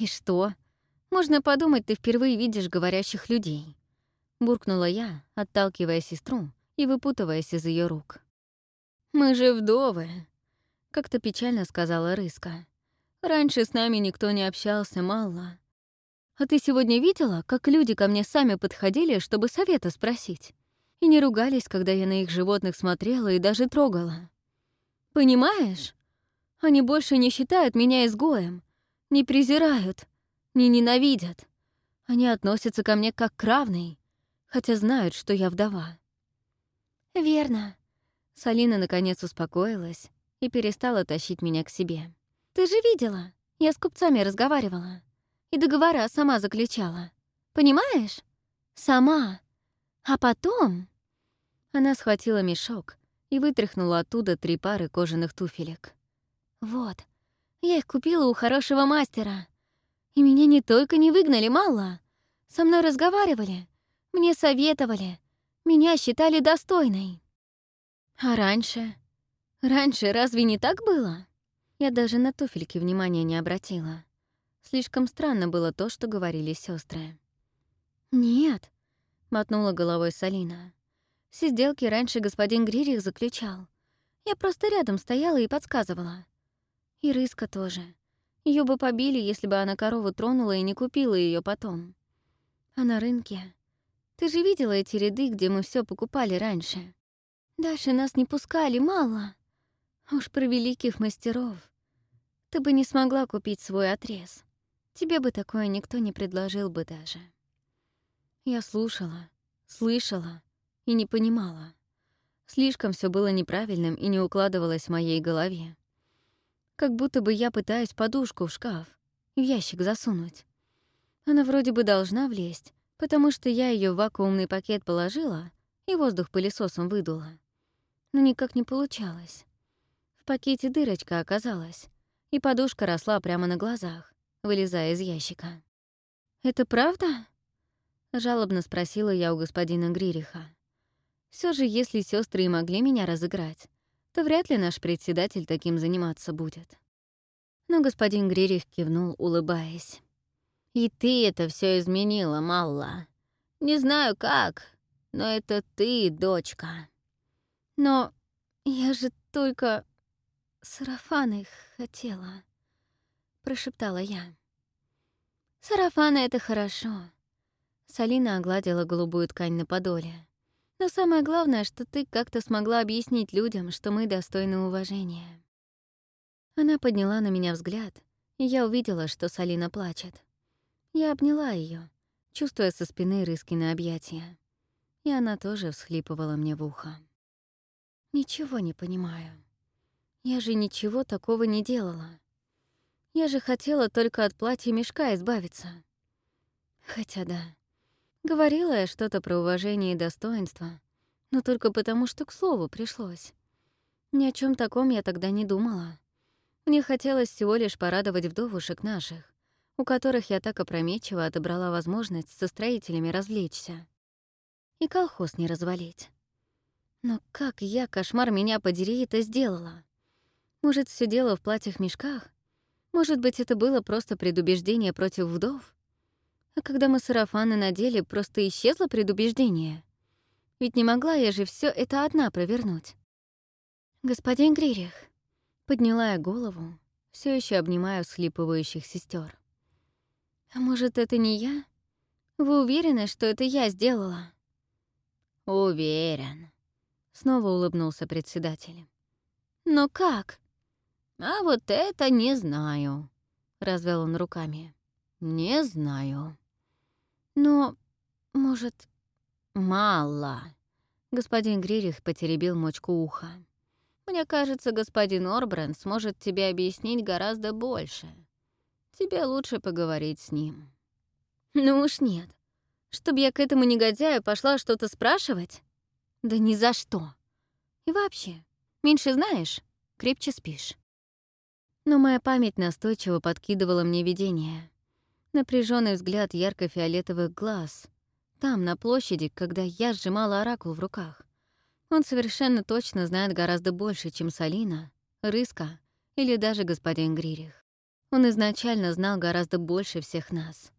«И что? Можно подумать, ты впервые видишь говорящих людей», — буркнула я, отталкивая сестру и выпутываясь из ее рук. «Мы же вдовы», — как-то печально сказала Рыска. «Раньше с нами никто не общался, мало. А ты сегодня видела, как люди ко мне сами подходили, чтобы совета спросить? И не ругались, когда я на их животных смотрела и даже трогала? Понимаешь? Они больше не считают меня изгоем, не презирают, не ненавидят. Они относятся ко мне как к равной, хотя знают, что я вдова. «Верно». Салина наконец успокоилась и перестала тащить меня к себе. «Ты же видела, я с купцами разговаривала. И договора сама заключала. Понимаешь? Сама. А потом...» Она схватила мешок и вытряхнула оттуда три пары кожаных туфелек. «Вот, я их купила у хорошего мастера. И меня не только не выгнали, мало. Со мной разговаривали, мне советовали, меня считали достойной. А раньше? Раньше разве не так было? Я даже на туфельки внимания не обратила. Слишком странно было то, что говорили сестры. «Нет», — мотнула головой Салина. «Все сделки раньше господин Гририх заключал. Я просто рядом стояла и подсказывала. И Рыска тоже. Ее бы побили, если бы она корову тронула и не купила ее потом. А на рынке... Ты же видела эти ряды, где мы все покупали раньше? Дальше нас не пускали, мало. Уж про великих мастеров. Ты бы не смогла купить свой отрез. Тебе бы такое никто не предложил бы даже. Я слушала, слышала и не понимала. Слишком все было неправильным и не укладывалось в моей голове. Как будто бы я пытаюсь подушку в шкаф, в ящик засунуть. Она вроде бы должна влезть, потому что я ее в вакуумный пакет положила и воздух пылесосом выдула. Но никак не получалось. В пакете дырочка оказалась, и подушка росла прямо на глазах, вылезая из ящика. «Это правда?» — жалобно спросила я у господина Гририха. Все же, если сестры и могли меня разыграть, то вряд ли наш председатель таким заниматься будет. Но господин Гририх кивнул, улыбаясь. «И ты это все изменила, Малла. Не знаю как, но это ты, дочка». «Но я же только сарафаны хотела», — прошептала я. «Сарафаны — это хорошо». Салина огладила голубую ткань на подоле. Но самое главное, что ты как-то смогла объяснить людям, что мы достойны уважения. Она подняла на меня взгляд, и я увидела, что Салина плачет. Я обняла ее, чувствуя со спины рыски на объятия. И она тоже всхлипывала мне в ухо. «Ничего не понимаю. Я же ничего такого не делала. Я же хотела только от платья мешка избавиться. Хотя да, Говорила я что-то про уважение и достоинство, но только потому, что к слову пришлось. Ни о чем таком я тогда не думала. Мне хотелось всего лишь порадовать вдовушек наших, у которых я так опрометчиво отобрала возможность со строителями развлечься. И колхоз не развалить. Но как я, кошмар меня подери, это сделала? Может, все дело в платьях-мешках? Может быть, это было просто предубеждение против вдов? А когда мы сарафаны надели, просто исчезло предубеждение. Ведь не могла я же все это одна провернуть. «Господин Гририх», — подняла я голову, все еще обнимаю схлипывающих сестер. «А может, это не я? Вы уверены, что это я сделала?» «Уверен», — снова улыбнулся председатель. «Но как?» «А вот это не знаю», — развел он руками. «Не знаю». Но, может, мало. Господин Гририх потеребил мочку уха. Мне кажется, господин Орбранд сможет тебе объяснить гораздо больше. Тебе лучше поговорить с ним. Ну уж нет. Чтоб я к этому негодяю пошла что-то спрашивать? Да ни за что. И вообще, меньше знаешь, крепче спишь. Но моя память настойчиво подкидывала мне видение напряженный взгляд ярко-фиолетовых глаз. Там, на площади, когда я сжимала оракул в руках. Он совершенно точно знает гораздо больше, чем Салина, Рыска или даже господин Гририх. Он изначально знал гораздо больше всех нас.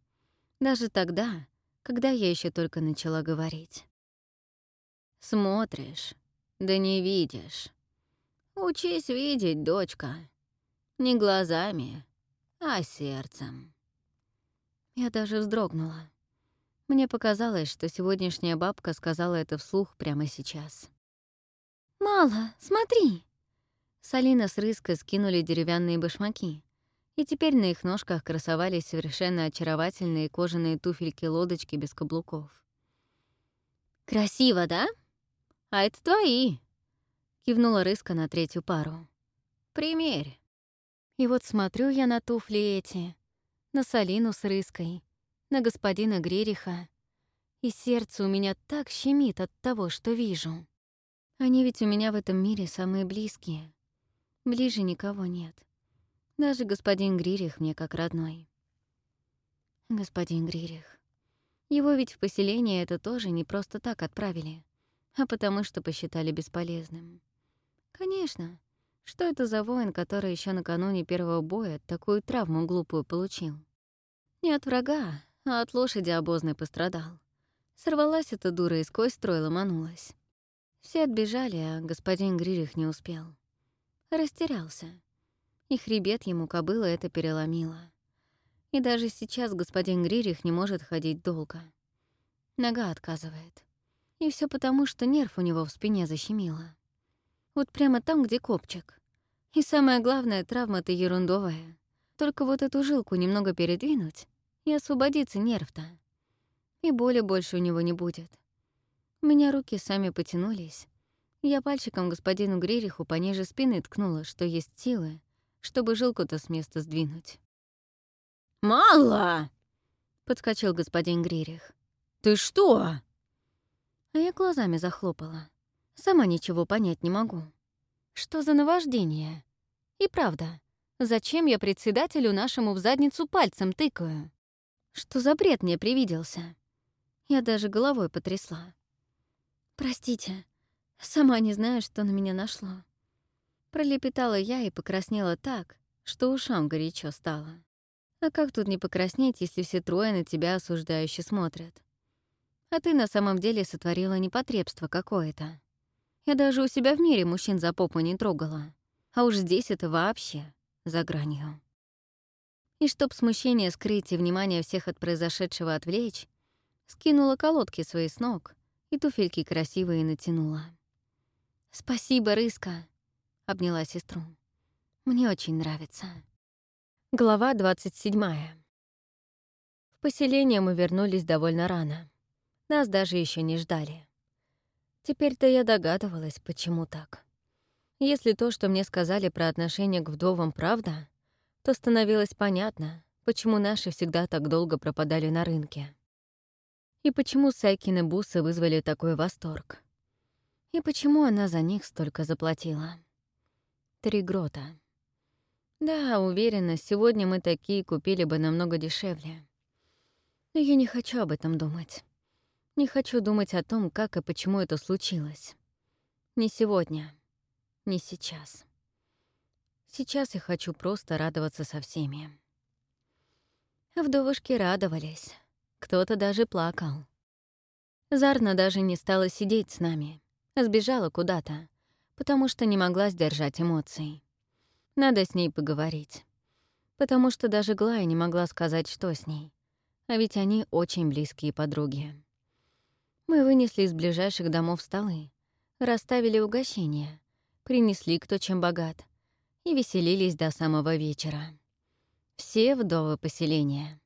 Даже тогда, когда я еще только начала говорить. Смотришь, да не видишь. Учись видеть, дочка. Не глазами, а сердцем. Я даже вздрогнула. Мне показалось, что сегодняшняя бабка сказала это вслух прямо сейчас. «Мало, смотри!» Салина с Рыской скинули деревянные башмаки, и теперь на их ножках красовались совершенно очаровательные кожаные туфельки-лодочки без каблуков. «Красиво, да? А это твои!» — кивнула Рыска на третью пару. «Примерь!» И вот смотрю я на туфли эти, на Салину с Рыской, на господина Грериха, и сердце у меня так щемит от того, что вижу. Они ведь у меня в этом мире самые близкие. Ближе никого нет. Даже господин Гририх мне как родной. Господин Гририх. Его ведь в поселение это тоже не просто так отправили, а потому что посчитали бесполезным. Конечно, что это за воин, который еще накануне первого боя такую травму глупую получил? Не от врага, а от лошади обозной пострадал. Сорвалась эта дура и сквозь строй ломанулась. Все отбежали, а господин Гририх не успел. Растерялся. И хребет ему кобыла это переломила. И даже сейчас господин Гририх не может ходить долго. Нога отказывает. И все потому, что нерв у него в спине защемило. Вот прямо там, где копчик. И самое главное, травма-то ерундовая. Только вот эту жилку немного передвинуть, и освободится нерв-то. И боли больше у него не будет. У меня руки сами потянулись. Я пальчиком господину Гририху пониже спины ткнула, что есть силы, чтобы жилку-то с места сдвинуть. «Мало!» — подскочил господин Гририх. «Ты что?» А я глазами захлопала. Сама ничего понять не могу. Что за наваждение? И правда, зачем я председателю нашему в задницу пальцем тыкаю? Что за бред мне привиделся? Я даже головой потрясла. «Простите, сама не знаю, что на меня нашло». Пролепетала я и покраснела так, что ушам горячо стало. А как тут не покраснеть, если все трое на тебя осуждающе смотрят? А ты на самом деле сотворила непотребство какое-то. Я даже у себя в мире мужчин за попу не трогала. А уж здесь это вообще за гранью. И чтоб смущение скрыть и внимание всех от произошедшего отвлечь, скинула колодки свои с ног и туфельки красивые натянула. «Спасибо, Рыска», — обняла сестру. «Мне очень нравится». Глава 27. В поселение мы вернулись довольно рано. Нас даже еще не ждали. Теперь-то я догадывалась, почему так. Если то, что мне сказали про отношение к вдовам, правда, то становилось понятно, почему наши всегда так долго пропадали на рынке. И почему Сайкины бусы вызвали такой восторг. И почему она за них столько заплатила. Три грота. Да, уверена, сегодня мы такие купили бы намного дешевле. Но я не хочу об этом думать. Не хочу думать о том, как и почему это случилось. Не сегодня, не сейчас. Сейчас я хочу просто радоваться со всеми. Вдовушки радовались. Кто-то даже плакал. Зарна даже не стала сидеть с нами, а сбежала куда-то, потому что не могла сдержать эмоций. Надо с ней поговорить. Потому что даже Глая не могла сказать, что с ней. А ведь они очень близкие подруги. Мы вынесли из ближайших домов столы, расставили угощения, принесли кто чем богат и веселились до самого вечера. Все вдовы поселения.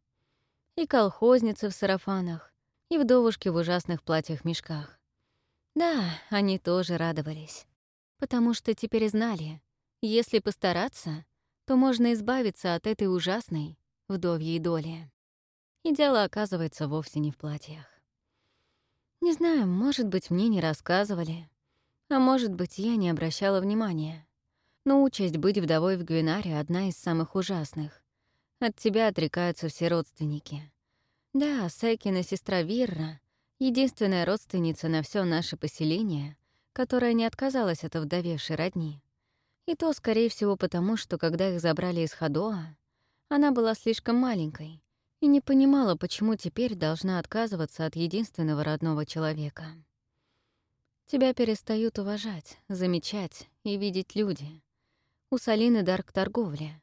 И колхозницы в сарафанах, и вдовушки в ужасных платьях-мешках. Да, они тоже радовались, потому что теперь знали, если постараться, то можно избавиться от этой ужасной вдовьей доли. И дело оказывается вовсе не в платьях. Не знаю, может быть, мне не рассказывали, а может быть, я не обращала внимания. Но участь быть вдовой в Гвинаре — одна из самых ужасных. От тебя отрекаются все родственники. Да, Секина сестра Вирра — единственная родственница на все наше поселение, которая не отказалась от овдовевшей родни. И то, скорее всего, потому, что когда их забрали из Хадоа, Она была слишком маленькой и не понимала, почему теперь должна отказываться от единственного родного человека. Тебя перестают уважать, замечать и видеть люди. У Салины дар к торговле,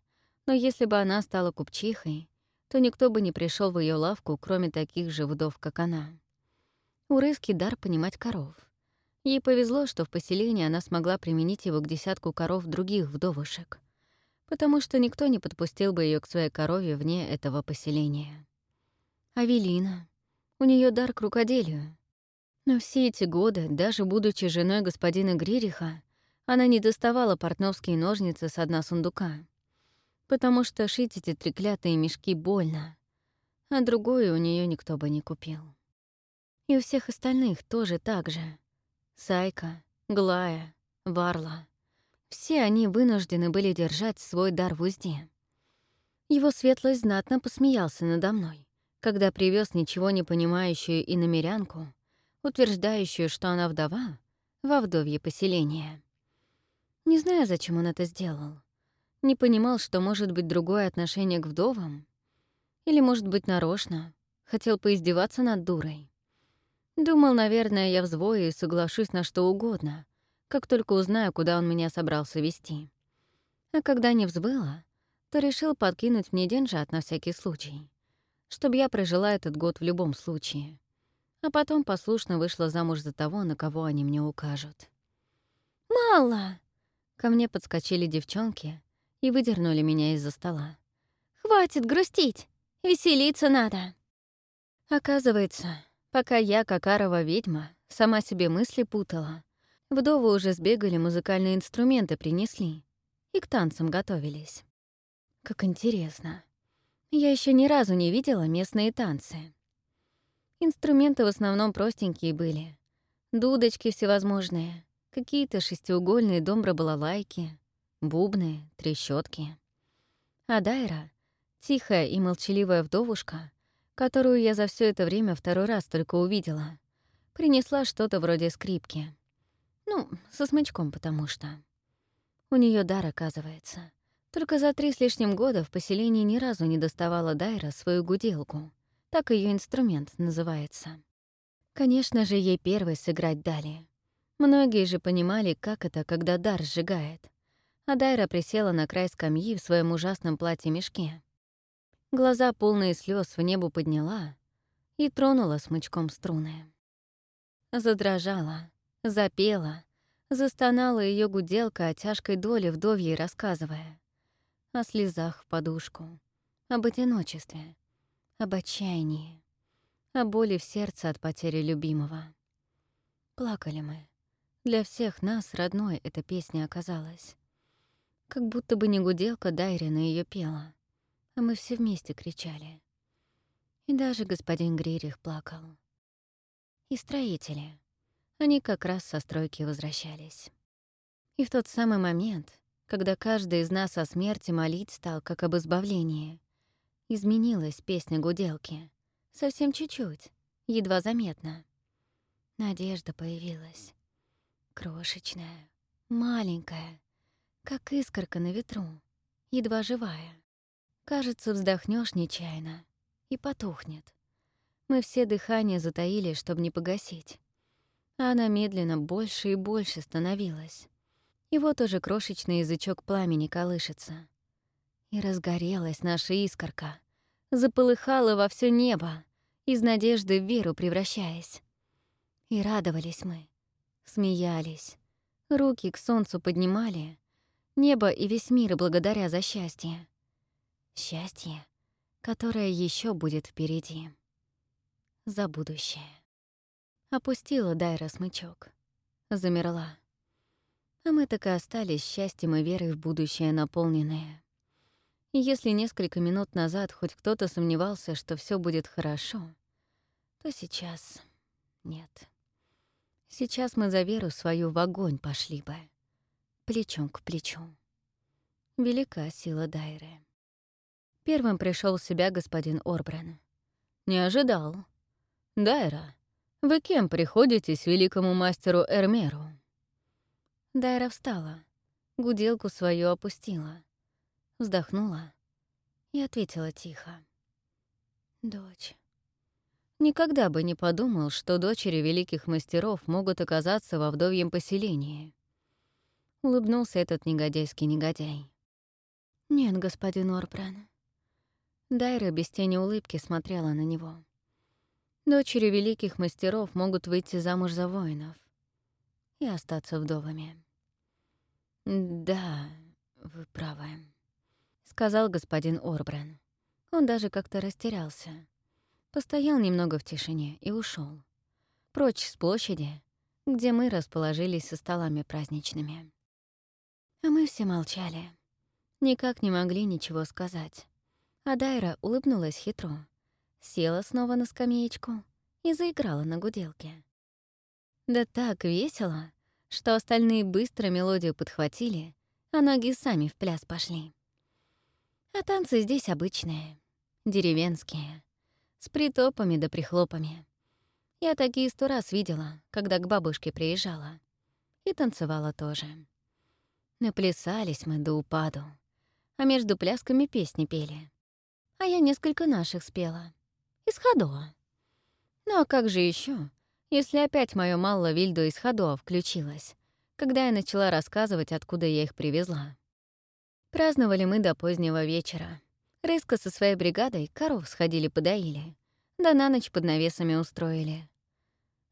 но если бы она стала купчихой, то никто бы не пришел в ее лавку, кроме таких же вдов, как она. У Рыски дар понимать коров. Ей повезло, что в поселении она смогла применить его к десятку коров других вдовушек, потому что никто не подпустил бы ее к своей корове вне этого поселения. Авелина. У нее дар к рукоделию. Но все эти годы, даже будучи женой господина Гририха, она не доставала портновские ножницы с дна сундука, потому что шить эти треклятые мешки больно, а другое у нее никто бы не купил. И у всех остальных тоже так же. Сайка, Глая, Варла. Все они вынуждены были держать свой дар в узде. Его светлость знатно посмеялся надо мной, когда привез ничего не понимающую иномерянку, утверждающую, что она вдова, во вдовье поселение. Не знаю, зачем он это сделал. Не понимал, что может быть другое отношение к вдовам. Или, может быть, нарочно. Хотел поиздеваться над дурой. Думал, наверное, я взвою и соглашусь на что угодно, как только узнаю, куда он меня собрался вести. А когда не взвыла, то решил подкинуть мне деньжат на всякий случай, чтобы я прожила этот год в любом случае. А потом послушно вышла замуж за того, на кого они мне укажут. «Мало!» Ко мне подскочили девчонки и выдернули меня из-за стола. «Хватит грустить! Веселиться надо!» Оказывается, пока я, Какарова ведьма, сама себе мысли путала, вдовы уже сбегали, музыкальные инструменты принесли и к танцам готовились. Как интересно. Я еще ни разу не видела местные танцы. Инструменты в основном простенькие были. Дудочки всевозможные, Какие-то шестиугольные домбра-балалайки, бубны, трещотки. А Дайра — тихая и молчаливая вдовушка, которую я за все это время второй раз только увидела, принесла что-то вроде скрипки. Ну, со смычком потому что. У нее дар, оказывается. Только за три с лишним года в поселении ни разу не доставала Дайра свою гуделку. Так ее инструмент называется. Конечно же, ей первой сыграть дали. Многие же понимали, как это, когда дар сжигает. А Дайра присела на край скамьи в своем ужасном платье-мешке. Глаза, полные слез, в небо подняла и тронула смычком струны. Задрожала, запела, застонала ее гуделка о тяжкой доле вдовьей, рассказывая. О слезах в подушку, об одиночестве, об отчаянии, о боли в сердце от потери любимого. Плакали мы. Для всех нас родной эта песня оказалась. Как будто бы не гуделка Дайрина ее пела, а мы все вместе кричали. И даже господин Гририх плакал. И строители. Они как раз со стройки возвращались. И в тот самый момент, когда каждый из нас о смерти молить стал, как об избавлении, изменилась песня гуделки. Совсем чуть-чуть, едва заметно. Надежда появилась. Крошечная, маленькая, как искорка на ветру, едва живая. Кажется, вздохнешь нечаянно и потухнет. Мы все дыхание затаили, чтобы не погасить. А она медленно больше и больше становилась. И вот уже крошечный язычок пламени колышется. И разгорелась наша искорка, заполыхала во все небо, из надежды в веру превращаясь. И радовались мы, Смеялись. Руки к солнцу поднимали. Небо и весь мир благодаря за счастье. Счастье, которое еще будет впереди. За будущее. Опустила Дайра смычок. Замерла. А мы так и остались счастьем и верой в будущее наполненное. И если несколько минут назад хоть кто-то сомневался, что все будет хорошо, то сейчас нет. Сейчас мы за веру свою в огонь пошли бы. Плечом к плечу. Велика сила Дайры. Первым пришел в себя господин Орбран. Не ожидал. Дайра, вы кем приходитесь великому мастеру Эрмеру? Дайра встала, гуделку свою опустила, вздохнула И ответила тихо. «Дочь». Никогда бы не подумал, что дочери великих мастеров могут оказаться во вдовьем поселении. Улыбнулся этот негодяйский негодяй. «Нет, господин Орбран». Дайра без тени улыбки смотрела на него. Дочери великих мастеров могут выйти замуж за воинов и остаться вдовами. «Да, вы правы», — сказал господин Орбран. Он даже как-то растерялся. Постоял немного в тишине и ушел. Прочь с площади, где мы расположились со столами праздничными. А мы все молчали. Никак не могли ничего сказать. А Дайра улыбнулась хитро села снова на скамеечку и заиграла на гуделке. Да так весело, что остальные быстро мелодию подхватили, а ноги сами в пляс пошли. А танцы здесь обычные, деревенские, с притопами да прихлопами. Я такие сто раз видела, когда к бабушке приезжала. И танцевала тоже. Наплясались мы до упаду, а между плясками песни пели. А я несколько наших спела из Ходоа. Ну а как же еще, если опять моё Малла Вильдо из Ходоа включилась, когда я начала рассказывать, откуда я их привезла? Праздновали мы до позднего вечера. Рыска со своей бригадой коров сходили подоили, да на ночь под навесами устроили.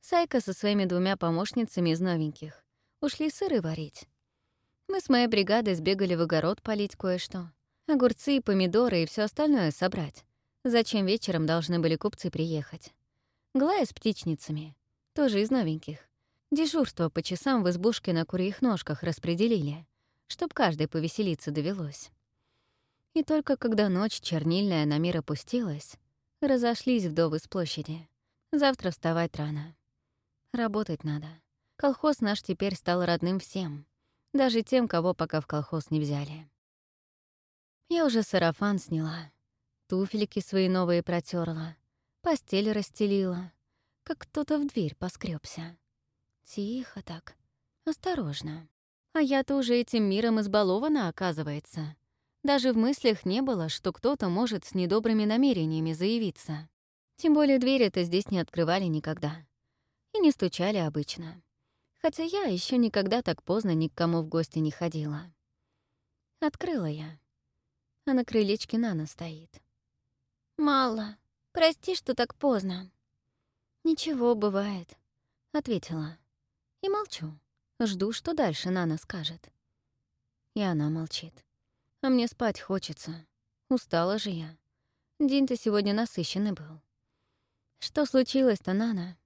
Сайка со своими двумя помощницами из новеньких ушли сыры варить. Мы с моей бригадой сбегали в огород полить кое-что. Огурцы, помидоры и все остальное собрать. Зачем вечером должны были купцы приехать? Глая с птичницами, тоже из новеньких. Дежурство по часам в избушке на курьих ножках распределили, чтоб каждый повеселиться довелось. И только когда ночь чернильная на мир опустилась, разошлись вдовы с площади. Завтра вставать рано. Работать надо. Колхоз наш теперь стал родным всем, даже тем, кого пока в колхоз не взяли. Я уже сарафан сняла, туфельки свои новые протерла, постель расстелила, как кто-то в дверь поскребся. Тихо так, осторожно. А я-то уже этим миром избалована, оказывается. Даже в мыслях не было, что кто-то может с недобрыми намерениями заявиться. Тем более двери-то здесь не открывали никогда. И не стучали обычно. Хотя я еще никогда так поздно ни к кому в гости не ходила. Открыла я. А на крылечке Нана стоит. «Мало. Прости, что так поздно». «Ничего, бывает», — ответила. И молчу. Жду, что дальше Нана скажет. И она молчит. А мне спать хочется. Устала же я. День-то сегодня насыщенный был. Что случилось-то, Нана?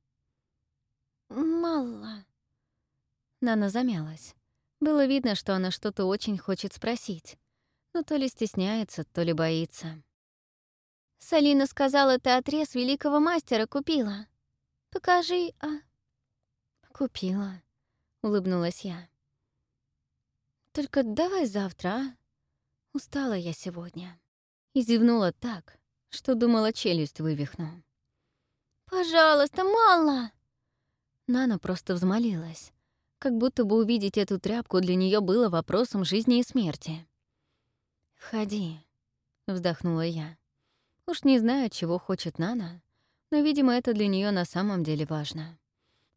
Мало. Нана замялась. Было видно, что она что-то очень хочет спросить. Но то ли стесняется, то ли боится. Салина сказала, ты отрез великого мастера купила. Покажи, а...» «Купила», — улыбнулась я. «Только давай завтра, а? Устала я сегодня». И зевнула так, что думала, челюсть вывихну. «Пожалуйста, мало!» Нана просто взмолилась, как будто бы увидеть эту тряпку для нее было вопросом жизни и смерти. «Ходи», — вздохнула я. Уж не знаю, чего хочет Нана, но, видимо, это для нее на самом деле важно.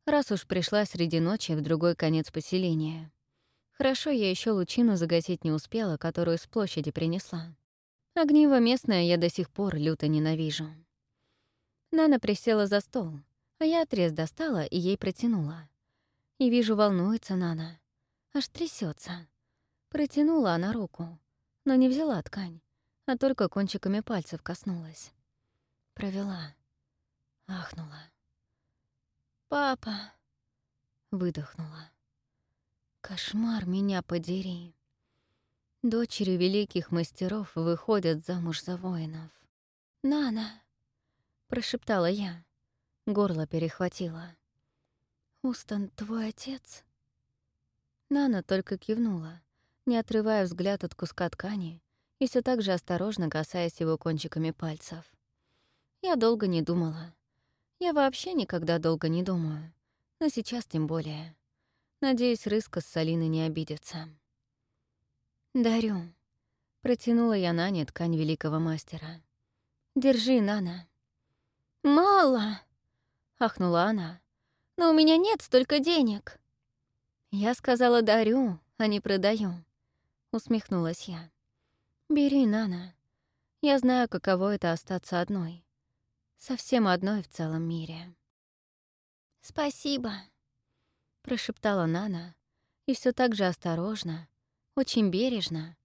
Раз уж пришла среди ночи в другой конец поселения. Хорошо, я еще лучину загасить не успела, которую с площади принесла. Огниво местное я до сих пор люто ненавижу. Нана присела за стол, а я отрез достала и ей протянула. И вижу, волнуется Нана. Аж трясется. Протянула она руку, но не взяла ткань а только кончиками пальцев коснулась. Провела. Ахнула. «Папа!» Выдохнула. «Кошмар меня подери!» Дочери великих мастеров выходят замуж за воинов. «Нана!» — прошептала я. Горло перехватило. «Устан твой отец?» Нана только кивнула, не отрывая взгляд от куска ткани, и все так же осторожно касаясь его кончиками пальцев. Я долго не думала. Я вообще никогда долго не думаю. Но сейчас тем более. Надеюсь, Рыска с Салиной не обидятся. «Дарю», Протянула я Нане ткань великого мастера. «Держи, Нана». «Мало!» — ахнула она. «Но у меня нет столько денег». «Я сказала, дарю, а не продаю», — усмехнулась я. «Бери, Нана. Я знаю, каково это остаться одной. Совсем одной в целом мире». «Спасибо», — прошептала Нана, и все так же осторожно, очень бережно,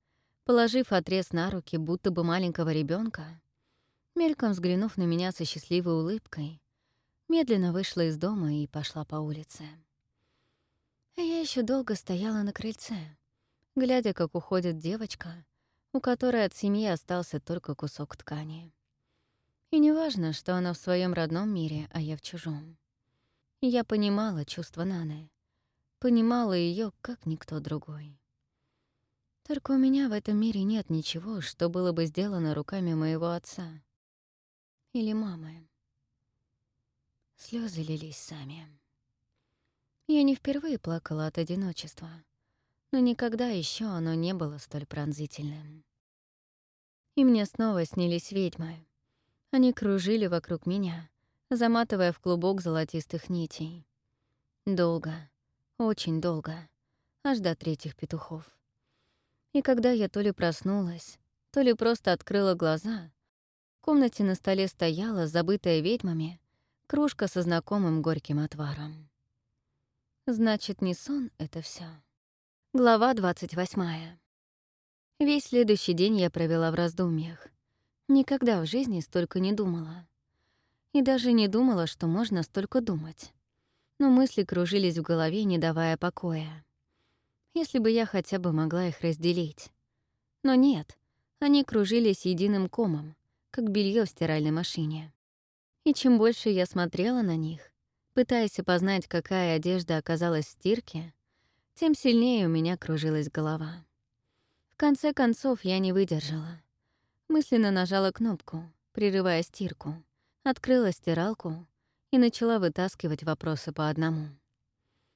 положив отрез на руки, будто бы маленького ребенка, мельком взглянув на меня со счастливой улыбкой, медленно вышла из дома и пошла по улице. Я еще долго стояла на крыльце, глядя, как уходит девочка, у которой от семьи остался только кусок ткани. И неважно, что она в своем родном мире, а я в чужом. Я понимала чувства Наны, понимала ее, как никто другой. Только у меня в этом мире нет ничего, что было бы сделано руками моего отца или мамы. Слезы лились сами. Я не впервые плакала от одиночества, но никогда еще оно не было столь пронзительным. И мне снова снились ведьмы. Они кружили вокруг меня, заматывая в клубок золотистых нитей. Долго, очень долго, аж до третьих петухов. И когда я то ли проснулась, то ли просто открыла глаза, в комнате на столе стояла, забытая ведьмами, кружка со знакомым горьким отваром. Значит, не сон — это все. Глава 28. Весь следующий день я провела в раздумьях. Никогда в жизни столько не думала. И даже не думала, что можно столько думать. Но мысли кружились в голове, не давая покоя если бы я хотя бы могла их разделить. Но нет, они кружились единым комом, как белье в стиральной машине. И чем больше я смотрела на них, пытаясь опознать, какая одежда оказалась в стирке, тем сильнее у меня кружилась голова. В конце концов, я не выдержала. Мысленно нажала кнопку, прерывая стирку, открыла стиралку и начала вытаскивать вопросы по одному.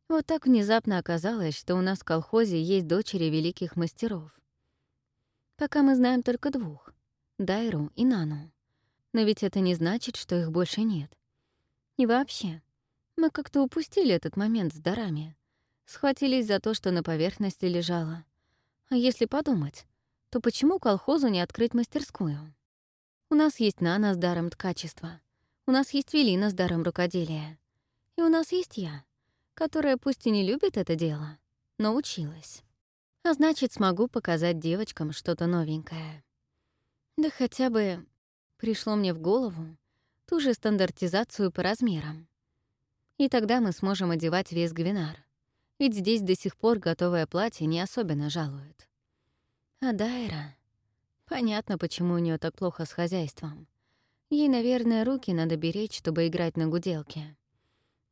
Вот так внезапно оказалось, что у нас в колхозе есть дочери великих мастеров. Пока мы знаем только двух — Дайру и Нану. Но ведь это не значит, что их больше нет. И вообще, мы как-то упустили этот момент с дарами. Схватились за то, что на поверхности лежало. А если подумать, то почему колхозу не открыть мастерскую? У нас есть Нана с даром ткачества, у нас есть Велина с даром рукоделия, и у нас есть я — которая пусть и не любит это дело, но училась. А значит, смогу показать девочкам что-то новенькое. Да хотя бы пришло мне в голову ту же стандартизацию по размерам. И тогда мы сможем одевать весь гвинар. Ведь здесь до сих пор готовое платье не особенно жалуют. А Дайра... Понятно, почему у нее так плохо с хозяйством. Ей, наверное, руки надо беречь, чтобы играть на гуделке.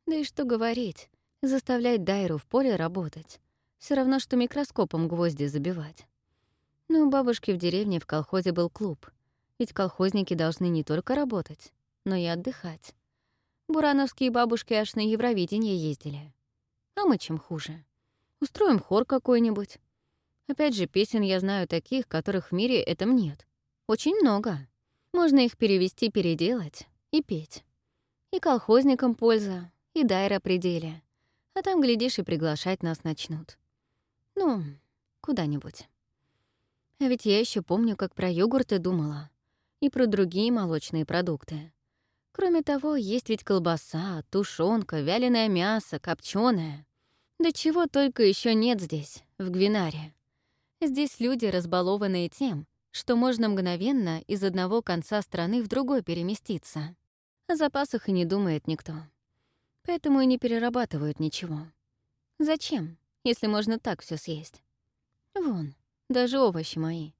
Да и что говорить, Заставлять Дайру в поле работать. все равно, что микроскопом гвозди забивать. Но у бабушки в деревне в колхозе был клуб. Ведь колхозники должны не только работать, но и отдыхать. Бурановские бабушки аж на Евровидение ездили. А мы чем хуже? Устроим хор какой-нибудь. Опять же, песен я знаю таких, которых в мире этом нет. Очень много. Можно их перевести, переделать и петь. И колхозникам польза, и Дайра пределе. А там, глядишь, и приглашать нас начнут. Ну, куда-нибудь. А ведь я еще помню, как про йогурты думала. И про другие молочные продукты. Кроме того, есть ведь колбаса, тушенка, вяленое мясо, копченое. Да чего только еще нет здесь, в Гвинаре. Здесь люди, разбалованные тем, что можно мгновенно из одного конца страны в другой переместиться. О запасах и не думает никто поэтому и не перерабатывают ничего. Зачем, если можно так все съесть? Вон, даже овощи мои.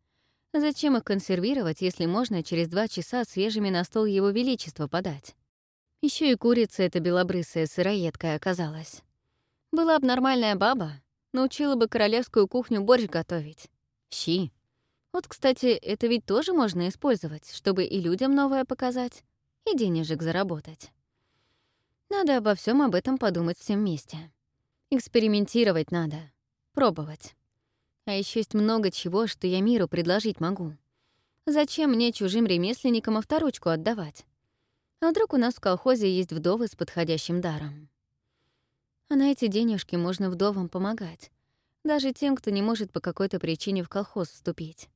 Зачем их консервировать, если можно через два часа свежими на стол Его Величества подать? Еще и курица эта белобрысая сыроедкая оказалась. Была бы нормальная баба, научила бы королевскую кухню борщ готовить. Щи. Вот, кстати, это ведь тоже можно использовать, чтобы и людям новое показать, и денежек заработать. Надо обо всем об этом подумать всем вместе. Экспериментировать надо. Пробовать. А еще есть много чего, что я миру предложить могу. Зачем мне чужим ремесленникам авторучку отдавать? А вдруг у нас в колхозе есть вдовы с подходящим даром? А на эти денежки можно вдовам помогать. Даже тем, кто не может по какой-то причине в колхоз вступить.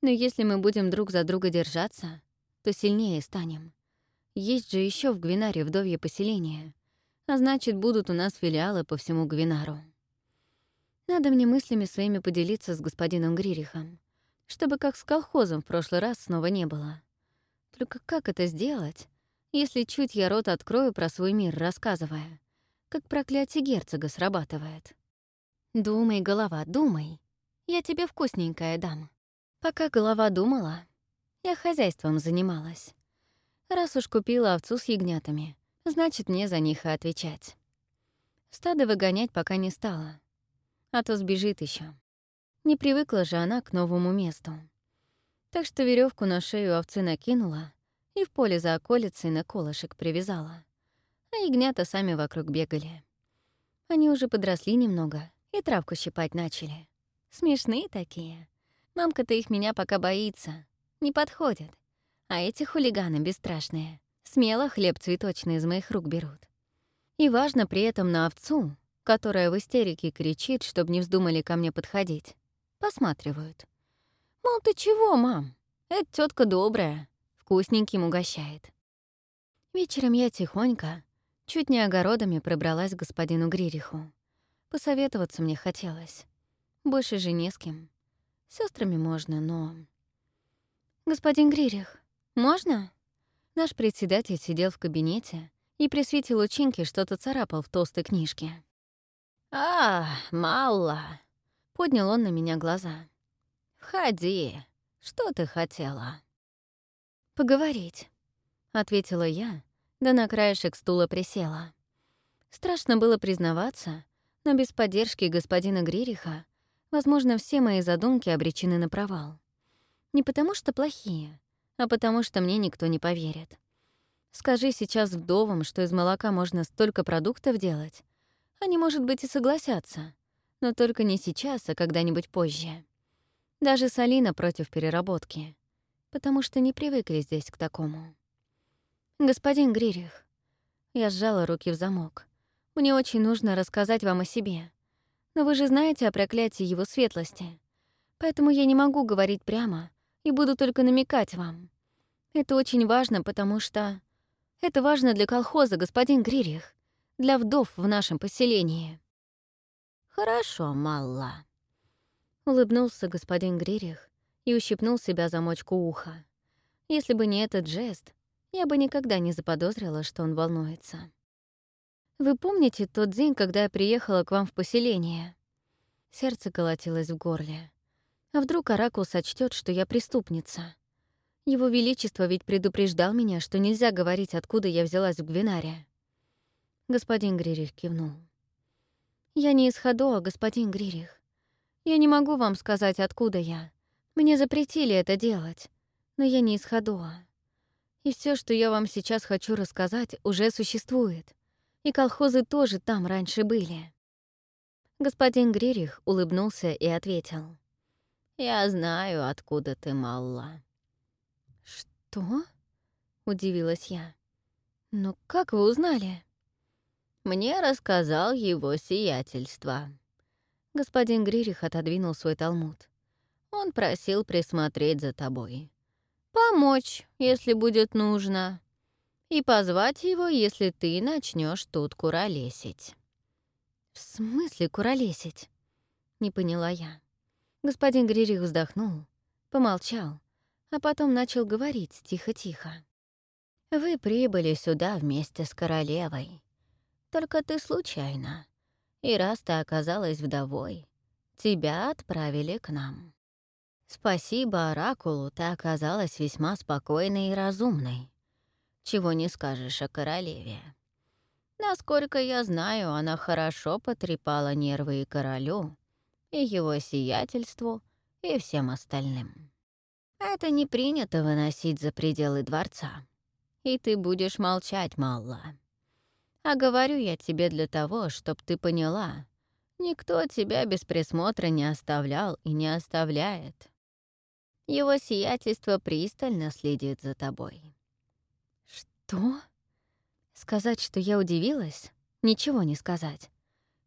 Но если мы будем друг за друга держаться, то сильнее станем. Есть же еще в Гвинаре вдовье поселение, а значит, будут у нас филиалы по всему Гвинару. Надо мне мыслями своими поделиться с господином Гририхом, чтобы как с колхозом в прошлый раз снова не было. Только как это сделать, если чуть я рот открою про свой мир, рассказывая, как проклятие герцога срабатывает? Думай, голова, думай. Я тебе вкусненькое дам. Пока голова думала, я хозяйством занималась. Раз уж купила овцу с ягнятами, значит, мне за них и отвечать. Стадо выгонять пока не стала, а то сбежит еще. Не привыкла же она к новому месту. Так что веревку на шею овцы накинула и в поле за околицей на колышек привязала. А ягнята сами вокруг бегали. Они уже подросли немного и травку щипать начали. Смешные такие. Мамка-то их меня пока боится. Не подходят. А эти хулиганы бесстрашные. Смело хлеб цветочный из моих рук берут. И важно при этом на овцу, которая в истерике кричит, чтобы не вздумали ко мне подходить, посматривают. Мол, ты чего, мам? Эта тетка добрая, вкусненьким угощает. Вечером я тихонько, чуть не огородами пробралась к господину Гририху. Посоветоваться мне хотелось. Больше же не с кем. С сестрами можно, но... «Господин Гририх, можно?» Наш председатель сидел в кабинете и при свете лучинки что-то царапал в толстой книжке. «А, мало!» — поднял он на меня глаза. «Входи. Что ты хотела?» «Поговорить», — ответила я, да на краешек стула присела. Страшно было признаваться, но без поддержки господина Гририха Возможно, все мои задумки обречены на провал. Не потому что плохие, а потому что мне никто не поверит. Скажи сейчас вдовам, что из молока можно столько продуктов делать. Они, может быть, и согласятся. Но только не сейчас, а когда-нибудь позже. Даже Салина против переработки. Потому что не привыкли здесь к такому. «Господин Гририх», я сжала руки в замок. «Мне очень нужно рассказать вам о себе. Но вы же знаете о проклятии его светлости. Поэтому я не могу говорить прямо и буду только намекать вам. Это очень важно, потому что... Это важно для колхоза, господин Гририх, для вдов в нашем поселении. «Хорошо, Малла», — улыбнулся господин Гририх и ущипнул себя замочку уха. Если бы не этот жест, я бы никогда не заподозрила, что он волнуется. Вы помните тот день, когда я приехала к вам в поселение? Сердце колотилось в горле. А вдруг Оракул сочтет, что я преступница? Его Величество ведь предупреждал меня, что нельзя говорить, откуда я взялась в Гвинаре. Господин Гририх кивнул. «Я не из Ходоа, господин Гририх. Я не могу вам сказать, откуда я. Мне запретили это делать. Но я не из Ходоа. И все, что я вам сейчас хочу рассказать, уже существует и колхозы тоже там раньше были. Господин Гририх улыбнулся и ответил. «Я знаю, откуда ты, Малла». «Что?» — удивилась я. «Но как вы узнали?» «Мне рассказал его сиятельство». Господин Гририх отодвинул свой талмуд. «Он просил присмотреть за тобой. Помочь, если будет нужно и позвать его, если ты начнешь тут куролесить». «В смысле куролесить?» — не поняла я. Господин Гририх вздохнул, помолчал, а потом начал говорить тихо-тихо. «Вы прибыли сюда вместе с королевой. Только ты случайно. И раз ты оказалась вдовой, тебя отправили к нам. Спасибо Оракулу, ты оказалась весьма спокойной и разумной чего не скажешь о королеве. Насколько я знаю, она хорошо потрепала нервы и королю, и его сиятельству, и всем остальным. Это не принято выносить за пределы дворца. И ты будешь молчать, Малла. А говорю я тебе для того, чтоб ты поняла, Никто тебя без присмотра не оставлял и не оставляет. Его сиятельство пристально следит за тобой. Что? Сказать, что я удивилась? Ничего не сказать.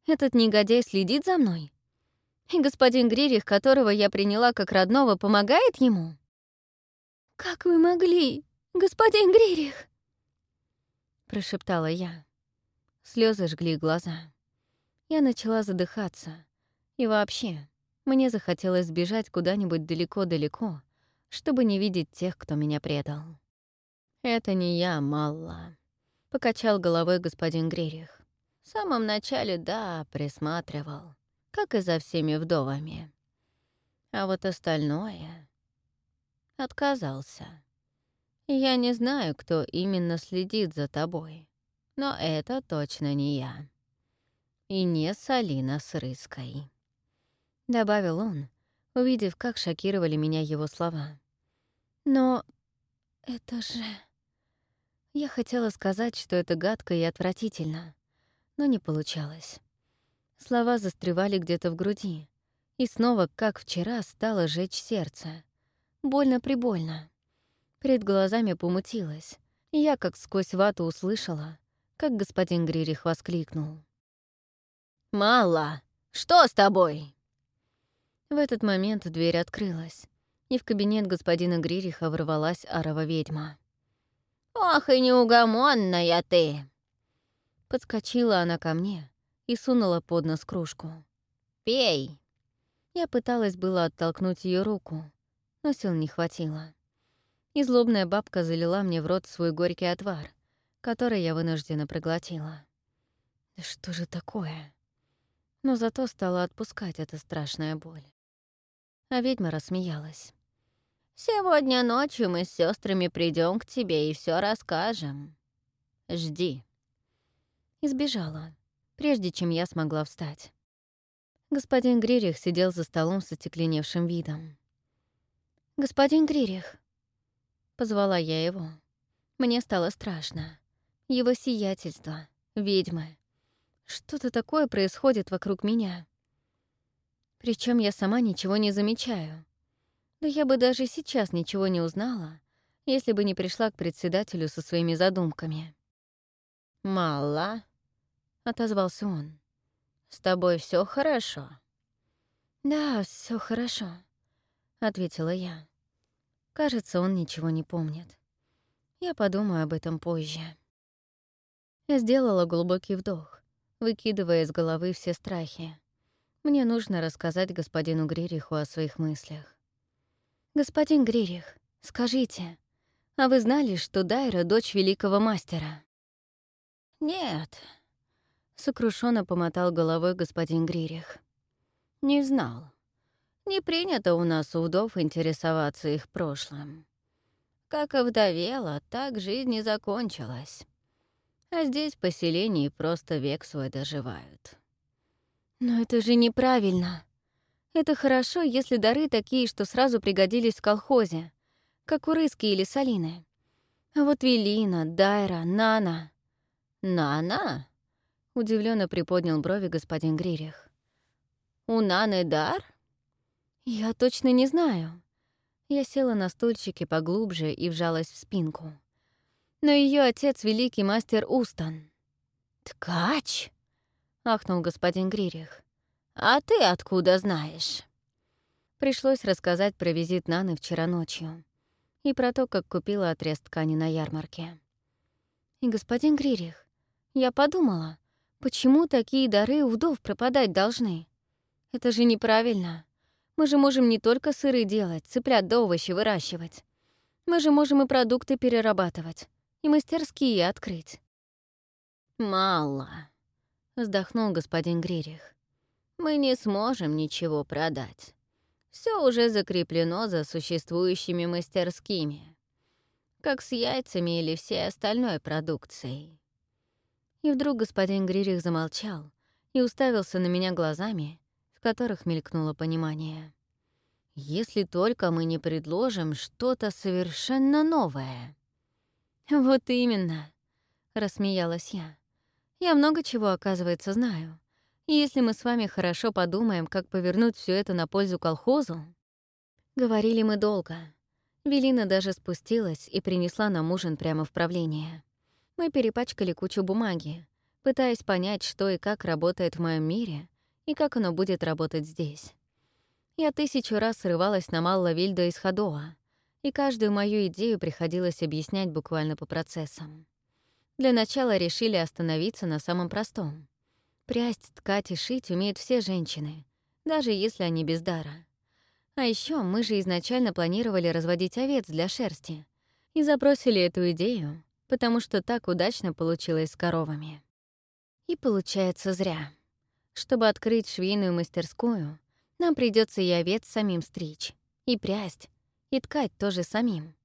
Этот негодяй следит за мной? И господин Гририх, которого я приняла как родного, помогает ему? «Как вы могли, господин Гририх?» Прошептала я. Слезы жгли глаза. Я начала задыхаться. И вообще, мне захотелось сбежать куда-нибудь далеко-далеко, чтобы не видеть тех, кто меня предал. «Это не я, Малла», — покачал головой господин Гририх. «В самом начале, да, присматривал, как и за всеми вдовами. А вот остальное...» Отказался. «Я не знаю, кто именно следит за тобой, но это точно не я. И не Салина с Рыской», — добавил он, увидев, как шокировали меня его слова. «Но это же...» Я хотела сказать, что это гадко и отвратительно, но не получалось. Слова застревали где-то в груди, и снова, как вчера, стало жечь сердце. Больно-прибольно. Перед глазами помутилось, и я как сквозь вату услышала, как господин Гририх воскликнул. «Мало! Что с тобой?» В этот момент дверь открылась, и в кабинет господина Гририха ворвалась арова ведьма. «Ох и неугомонная ты!» Подскочила она ко мне и сунула под нос кружку. «Пей!» Я пыталась было оттолкнуть ее руку, но сил не хватило. И злобная бабка залила мне в рот свой горький отвар, который я вынуждена проглотила. что же такое? Но зато стала отпускать эта страшная боль. А ведьма рассмеялась. Сегодня ночью мы с сестрами придем к тебе и все расскажем. Жди. Избежала, прежде чем я смогла встать. Господин Гририх сидел за столом с остекленевшим видом. «Господин Гририх!» Позвала я его. Мне стало страшно. Его сиятельство, ведьмы. Что-то такое происходит вокруг меня. Причем я сама ничего не замечаю. Да я бы даже сейчас ничего не узнала, если бы не пришла к председателю со своими задумками. «Мало», — отозвался он. «С тобой все хорошо?» «Да, все хорошо», — ответила я. Кажется, он ничего не помнит. Я подумаю об этом позже. Я сделала глубокий вдох, выкидывая из головы все страхи. Мне нужно рассказать господину Гририху о своих мыслях. «Господин Гририх, скажите, а вы знали, что Дайра — дочь великого мастера?» «Нет», — сокрушенно помотал головой господин Гририх. «Не знал. Не принято у нас у вдов интересоваться их прошлым. Как и вдовела, так жизнь и закончилась. А здесь в поселении просто век свой доживают». «Но это же неправильно», это хорошо, если дары такие, что сразу пригодились в колхозе, как у Рыски или Салины. А вот Велина, Дайра, Нана... «Нана?» — удивленно приподнял брови господин Гририх. «У Наны дар?» «Я точно не знаю». Я села на стульчике поглубже и вжалась в спинку. Но ее отец — великий мастер Устан. «Ткач?» — ахнул господин Гририх. «А ты откуда знаешь?» Пришлось рассказать про визит Наны вчера ночью и про то, как купила отрез ткани на ярмарке. И, господин Гририх, я подумала, почему такие дары у вдов пропадать должны? Это же неправильно. Мы же можем не только сыры делать, цыплят да овощи выращивать. Мы же можем и продукты перерабатывать, и мастерские открыть. «Мало», — вздохнул господин Гририх мы не сможем ничего продать. Все уже закреплено за существующими мастерскими, как с яйцами или всей остальной продукцией. И вдруг господин Гририх замолчал и уставился на меня глазами, в которых мелькнуло понимание. «Если только мы не предложим что-то совершенно новое». «Вот именно», — рассмеялась я. «Я много чего, оказывается, знаю И если мы с вами хорошо подумаем, как повернуть все это на пользу колхозу... Говорили мы долго. Велина даже спустилась и принесла нам ужин прямо в правление. Мы перепачкали кучу бумаги, пытаясь понять, что и как работает в моем мире и как оно будет работать здесь. Я тысячу раз срывалась на Малла Вильда из Ходоа, и каждую мою идею приходилось объяснять буквально по процессам. Для начала решили остановиться на самом простом. Прясть, ткать и шить умеют все женщины, даже если они без дара. А еще мы же изначально планировали разводить овец для шерсти и забросили эту идею, потому что так удачно получилось с коровами. И получается зря. Чтобы открыть швейную мастерскую, нам придется и овец самим стричь, и прясть, и ткать тоже самим,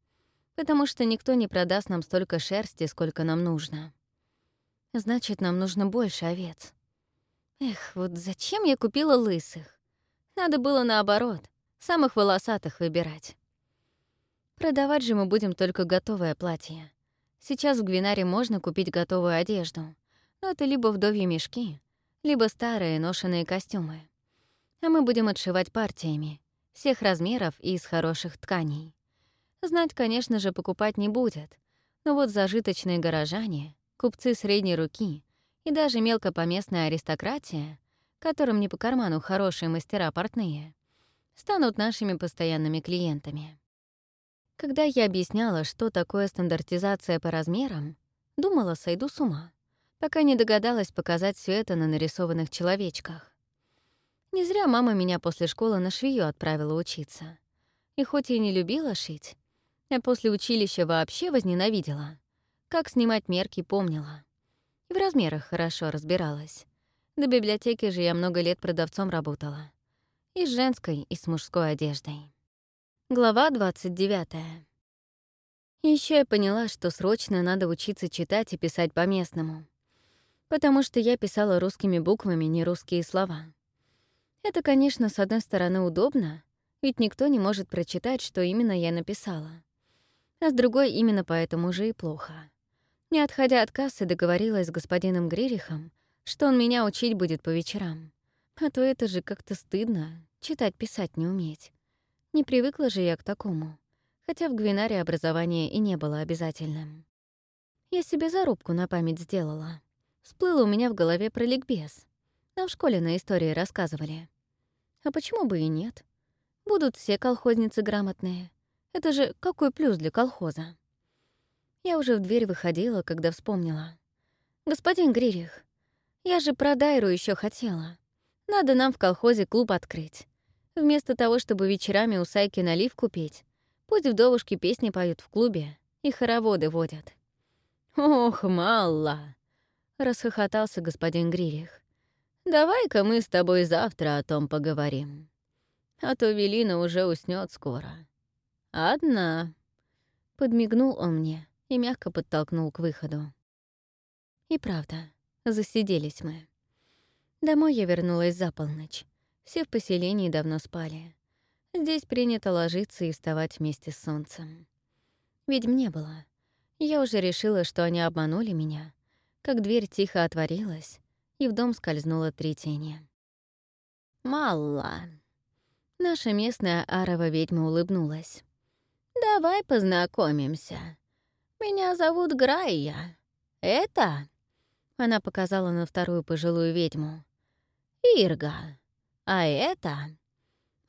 потому что никто не продаст нам столько шерсти, сколько нам нужно. Значит, нам нужно больше овец. Эх, вот зачем я купила лысых? Надо было наоборот, самых волосатых выбирать. Продавать же мы будем только готовое платье. Сейчас в Гвинаре можно купить готовую одежду, но это либо вдовьи мешки, либо старые ношеные костюмы. А мы будем отшивать партиями, всех размеров и из хороших тканей. Знать, конечно же, покупать не будет, но вот зажиточные горожане, купцы средней руки и даже мелкопоместная аристократия, которым не по карману хорошие мастера портные, станут нашими постоянными клиентами. Когда я объясняла, что такое стандартизация по размерам, думала, сойду с ума пока не догадалась показать все это на нарисованных человечках. Не зря мама меня после школы на швею отправила учиться. И хоть я не любила шить, а после училища вообще возненавидела. Как снимать мерки помнила. В размерах хорошо разбиралась. До библиотеки же я много лет продавцом работала. И с женской, и с мужской одеждой. Глава 29. Еще я поняла, что срочно надо учиться читать и писать по-местному потому что я писала русскими буквами не русские слова. Это, конечно, с одной стороны удобно, ведь никто не может прочитать, что именно я написала. А с другой именно поэтому же и плохо. Не отходя от кассы, договорилась с господином Гририхом, что он меня учить будет по вечерам. А то это же как-то стыдно, читать-писать не уметь. Не привыкла же я к такому, хотя в Гвинаре образование и не было обязательным. Я себе зарубку на память сделала. Всплыло у меня в голове про ликбез. Нам в школе на истории рассказывали. А почему бы и нет? Будут все колхозницы грамотные. Это же какой плюс для колхоза? Я уже в дверь выходила, когда вспомнила. «Господин Гририх, я же про Дайру еще хотела. Надо нам в колхозе клуб открыть. Вместо того, чтобы вечерами у Сайки наливку петь, пусть вдовушки песни поют в клубе и хороводы водят». «Ох, мало!» расхохотался господин Гририх. «Давай-ка мы с тобой завтра о том поговорим. А то Велина уже уснет скоро. Одна». Подмигнул он мне и мягко подтолкнул к выходу. И правда, засиделись мы. Домой я вернулась за полночь. Все в поселении давно спали. Здесь принято ложиться и вставать вместе с солнцем. Ведьм не было. Я уже решила, что они обманули меня, как дверь тихо отворилась, и в дом скользнуло три тени. «Малла!» Наша местная арова ведьма улыбнулась. «Давай познакомимся. Меня зовут Грайя. Это...» Она показала на вторую пожилую ведьму. «Ирга. А это...»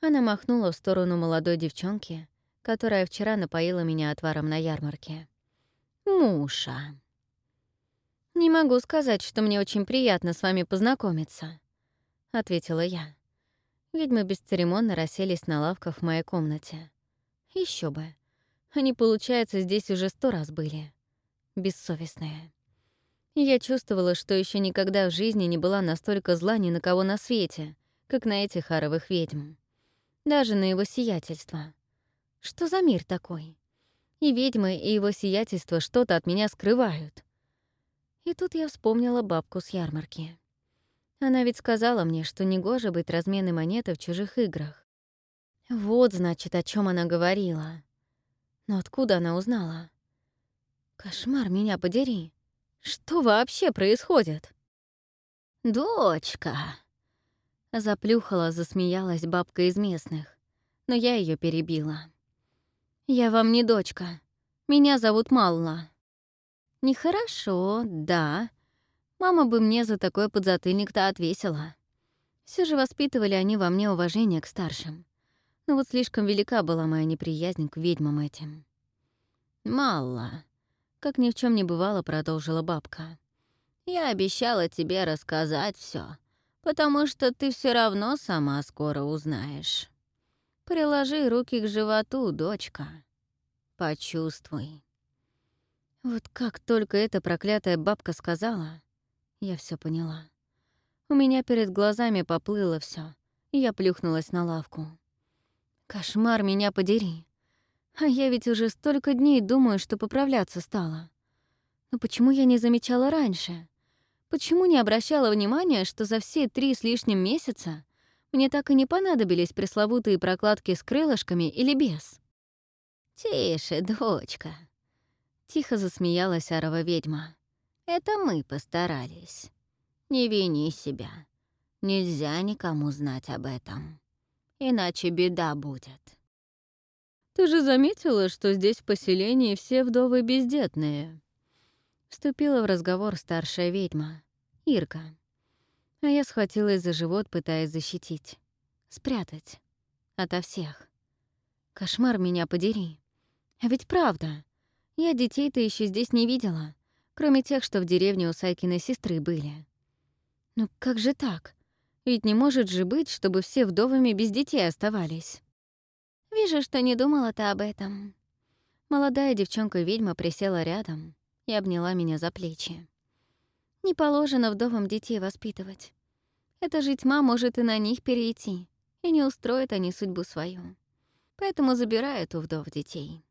Она махнула в сторону молодой девчонки, которая вчера напоила меня отваром на ярмарке. «Муша». «Не могу сказать, что мне очень приятно с вами познакомиться», — ответила я. Ведьмы бесцеремонно расселись на лавках в моей комнате. Еще бы. Они, получается, здесь уже сто раз были. Бессовестные. Я чувствовала, что еще никогда в жизни не была настолько зла ни на кого на свете, как на этих аровых ведьм. Даже на его сиятельство. Что за мир такой? И ведьмы, и его сиятельство что-то от меня скрывают. И тут я вспомнила бабку с ярмарки. Она ведь сказала мне, что негоже быть разменной монеты в чужих играх. Вот, значит, о чем она говорила. Но откуда она узнала? Кошмар меня подери. Что вообще происходит? «Дочка!» Заплюхала, засмеялась бабка из местных, но я ее перебила. «Я вам не дочка. Меня зовут Малла». «Нехорошо, да. Мама бы мне за такой подзатыльник-то отвесила. Все же воспитывали они во мне уважение к старшим. Но вот слишком велика была моя неприязнь к ведьмам этим. «Малла», — как ни в чем не бывало, продолжила бабка. «Я обещала тебе рассказать все, потому что ты все равно сама скоро узнаешь. Приложи руки к животу, дочка. Почувствуй». Вот как только эта проклятая бабка сказала, я все поняла. У меня перед глазами поплыло все, и я плюхнулась на лавку. Кошмар меня подери. А я ведь уже столько дней думаю, что поправляться стала. Но почему я не замечала раньше? Почему не обращала внимания, что за все три с лишним месяца мне так и не понадобились пресловутые прокладки с крылышками или без? «Тише, дочка», — тихо засмеялась арова ведьма. «Это мы постарались. Не вини себя. Нельзя никому знать об этом. Иначе беда будет. «Ты же заметила, что здесь в поселении все вдовы бездетные?» Вступила в разговор старшая ведьма, Ирка. А я схватилась за живот, пытаясь защитить. Спрятать. Ото всех. Кошмар меня подери. А ведь правда. Я детей-то еще здесь не видела, кроме тех, что в деревне у Сайкиной сестры были. Ну как же так? Ведь не может же быть, чтобы все вдовами без детей оставались. Вижу, что не думала ты об этом. Молодая девчонка-ведьма присела рядом и обняла меня за плечи. Не положено вдовам детей воспитывать. Эта же тьма может и на них перейти, и не устроят они судьбу свою. Поэтому забирают у вдов детей.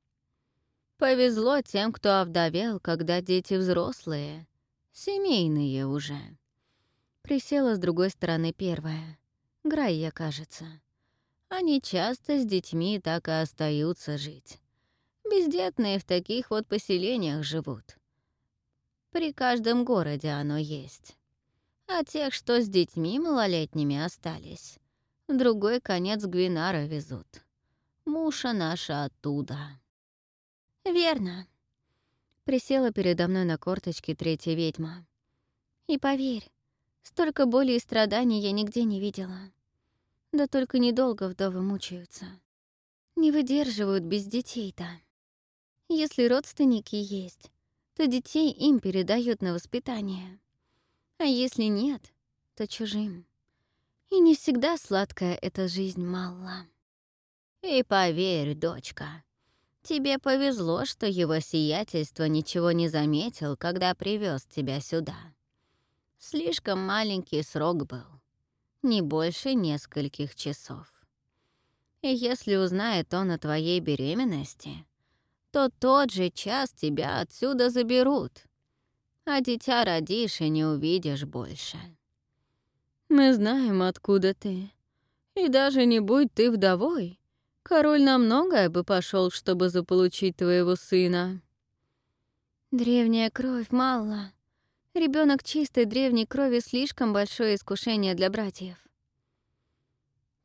Повезло тем, кто овдовел, когда дети взрослые, семейные уже. Присела с другой стороны первая. Грайя, кажется. Они часто с детьми так и остаются жить. Бездетные в таких вот поселениях живут. При каждом городе оно есть. А тех, что с детьми малолетними остались, другой конец Гвинара везут. Муша наша оттуда. Верно. Присела передо мной на корточке третья ведьма. И поверь, Столько боли и страданий я нигде не видела. Да только недолго вдовы мучаются. Не выдерживают без детей-то. Если родственники есть, то детей им передают на воспитание. А если нет, то чужим. И не всегда сладкая эта жизнь мало. И поверь, дочка, тебе повезло, что его сиятельство ничего не заметил, когда привез тебя сюда. Слишком маленький срок был, не больше нескольких часов. И если узнает он о твоей беременности, то тот же час тебя отсюда заберут, а дитя родишь и не увидишь больше. Мы знаем, откуда ты. И даже не будь ты вдовой, король на многое бы пошел, чтобы заполучить твоего сына. Древняя кровь мало, Ребенок чистой древней крови слишком большое искушение для братьев.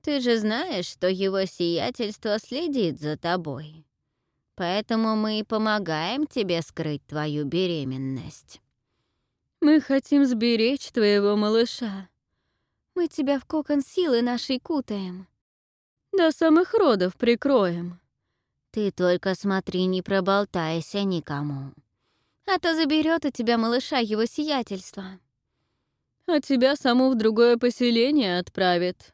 Ты же знаешь, что его сиятельство следит за тобой. Поэтому мы и помогаем тебе скрыть твою беременность. Мы хотим сберечь твоего малыша. Мы тебя в кокон силы нашей кутаем. До самых родов прикроем. Ты только смотри, не проболтайся никому а то заберет у тебя малыша его сиятельство. А тебя саму в другое поселение отправит.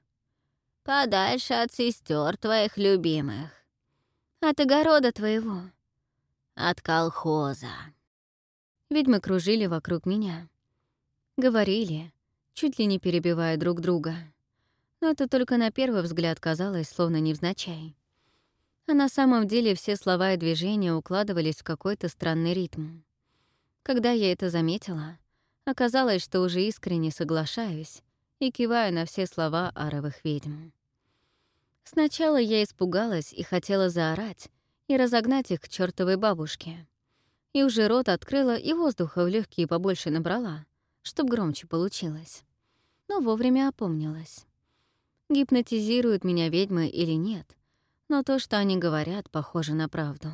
Подальше от сестер твоих любимых. От огорода твоего. От колхоза. Ведьмы кружили вокруг меня. Говорили, чуть ли не перебивая друг друга. Но это только на первый взгляд казалось, словно невзначай. А на самом деле все слова и движения укладывались в какой-то странный ритм. Когда я это заметила, оказалось, что уже искренне соглашаюсь и киваю на все слова аровых ведьм. Сначала я испугалась и хотела заорать и разогнать их к чертовой бабушке. И уже рот открыла и воздуха в легкие побольше набрала, чтоб громче получилось. но вовремя опомнилась. Гипнотизируют меня ведьмы или нет, но то, что они говорят, похоже на правду.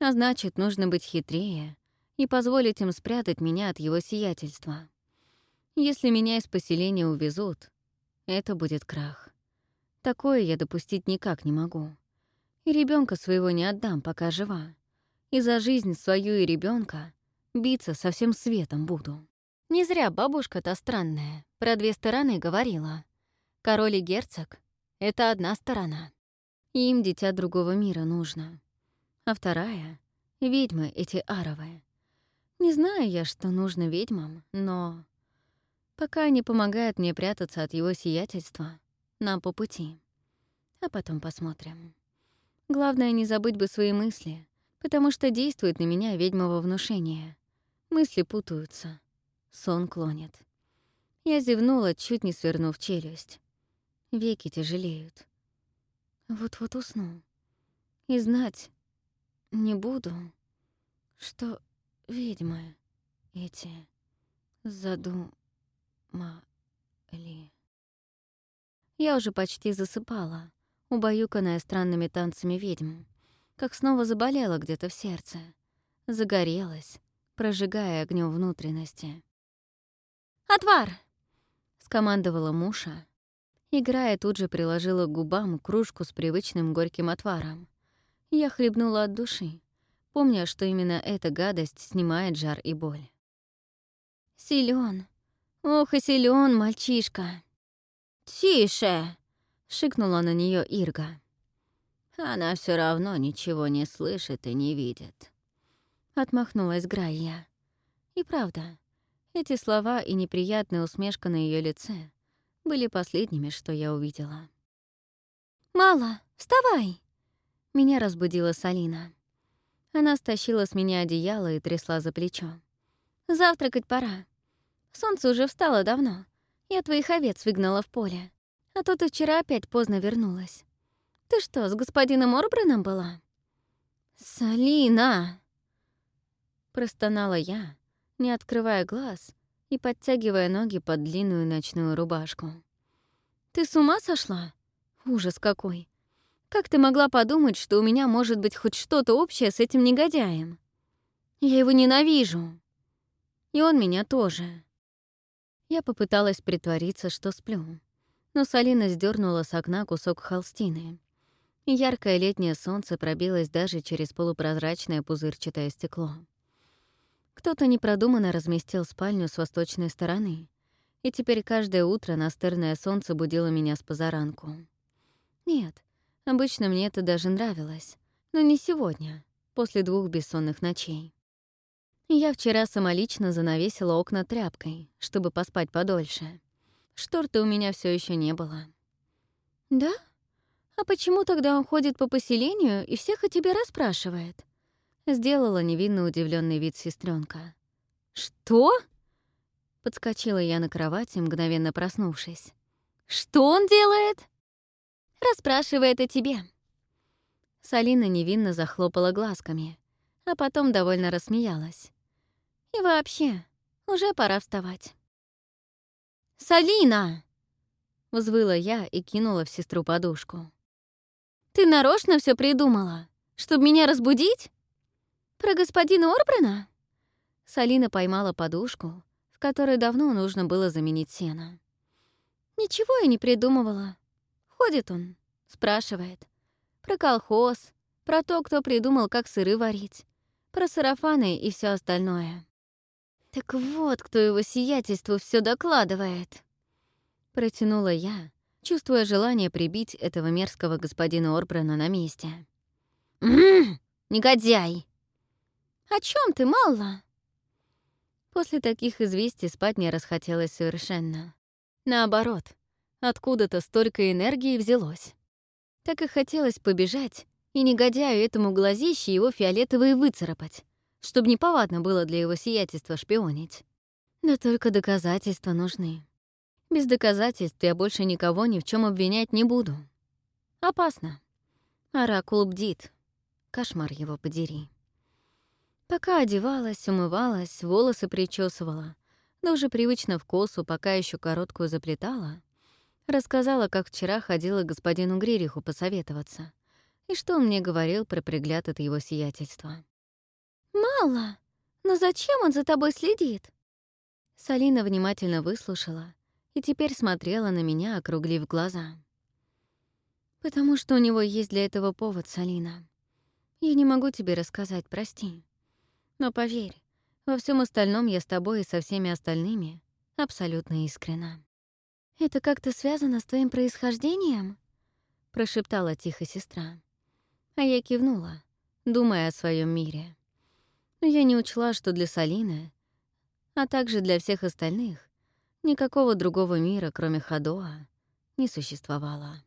А значит, нужно быть хитрее и позволить им спрятать меня от его сиятельства. Если меня из поселения увезут, это будет крах. Такое я допустить никак не могу. И ребенка своего не отдам, пока жива. И за жизнь свою и ребенка биться со всем светом буду. Не зря бабушка-то странная про две стороны говорила. Король и герцог — это одна сторона. Им дитя другого мира нужно. А вторая — ведьмы эти аровые. Не знаю я, что нужно ведьмам, но... Пока они помогают мне прятаться от его сиятельства, нам по пути. А потом посмотрим. Главное, не забыть бы свои мысли, потому что действует на меня ведьмово внушение. Мысли путаются. Сон клонит. Я зевнула, чуть не свернув челюсть. Веки тяжелеют. Вот-вот усну. И знать не буду, что ведьмы эти задумали. Я уже почти засыпала, убаюканная странными танцами ведьм, как снова заболела где-то в сердце, загорелась, прожигая огнем внутренности. «Отвар!» — скомандовала Муша. Играя, тут же приложила к губам кружку с привычным горьким отваром. Я хлебнула от души, помня, что именно эта гадость снимает жар и боль. Силён, ох и силён, мальчишка!» «Тише!» — шикнула на нее Ирга. «Она все равно ничего не слышит и не видит», — отмахнулась Грайя. И правда, эти слова и неприятная усмешка на ее лице были последними, что я увидела. «Мало, вставай!» Меня разбудила Салина. Она стащила с меня одеяло и трясла за плечо. «Завтракать пора. Солнце уже встало давно. Я твоих овец выгнала в поле. А то ты вчера опять поздно вернулась. Ты что, с господином Орбраном была?» «Салина!» Простонала я, не открывая глаз и подтягивая ноги под длинную ночную рубашку. «Ты с ума сошла? Ужас какой! Как ты могла подумать, что у меня может быть хоть что-то общее с этим негодяем? Я его ненавижу. И он меня тоже». Я попыталась притвориться, что сплю, но Салина сдернула с окна кусок холстины. Яркое летнее солнце пробилось даже через полупрозрачное пузырчатое стекло. Кто-то непродуманно разместил спальню с восточной стороны, и теперь каждое утро настырное солнце будило меня с позаранку. Нет, обычно мне это даже нравилось, но не сегодня, после двух бессонных ночей. Я вчера самолично занавесила окна тряпкой, чтобы поспать подольше. Шторты у меня все еще не было. «Да? А почему тогда он ходит по поселению и всех о тебе расспрашивает?» Сделала невинно удивленный вид сестренка. «Что?» Подскочила я на кровати, мгновенно проснувшись. «Что он делает?» «Расспрашивает о тебе». Салина невинно захлопала глазками, а потом довольно рассмеялась. «И вообще, уже пора вставать». «Салина!» — взвыла я и кинула в сестру подушку. «Ты нарочно все придумала, чтобы меня разбудить?» «Про господина Орбрана?» Салина поймала подушку, в которой давно нужно было заменить сено. «Ничего я не придумывала. Ходит он, спрашивает. Про колхоз, про то, кто придумал, как сыры варить, про сарафаны и все остальное». «Так вот, кто его сиятельству все докладывает!» Протянула я, чувствуя желание прибить этого мерзкого господина Орбрана на месте. «Ммм, негодяй!» «О чем ты, Малла?» После таких известий спать не расхотелось совершенно. Наоборот, откуда-то столько энергии взялось. Так и хотелось побежать и негодяю этому глазище его фиолетовые выцарапать, чтобы неповадно было для его сиятельства шпионить. Да только доказательства нужны. Без доказательств я больше никого ни в чем обвинять не буду. Опасно. Оракул бдит. Кошмар его подери. Пока одевалась, умывалась, волосы причесывала, но уже привычно в косу, пока еще короткую заплетала, рассказала, как вчера ходила к господину Гририху посоветоваться, и что он мне говорил про пригляд от его сиятельства. «Мало! Но зачем он за тобой следит?» Салина внимательно выслушала и теперь смотрела на меня, округлив глаза. «Потому что у него есть для этого повод, Салина. Я не могу тебе рассказать, прости. Но поверь, во всем остальном я с тобой и со всеми остальными абсолютно искрена». «Это как-то связано с твоим происхождением?» — прошептала тихо сестра. А я кивнула, думая о своем мире. Но я не учла, что для Салины, а также для всех остальных, никакого другого мира, кроме Хадоа, не существовало.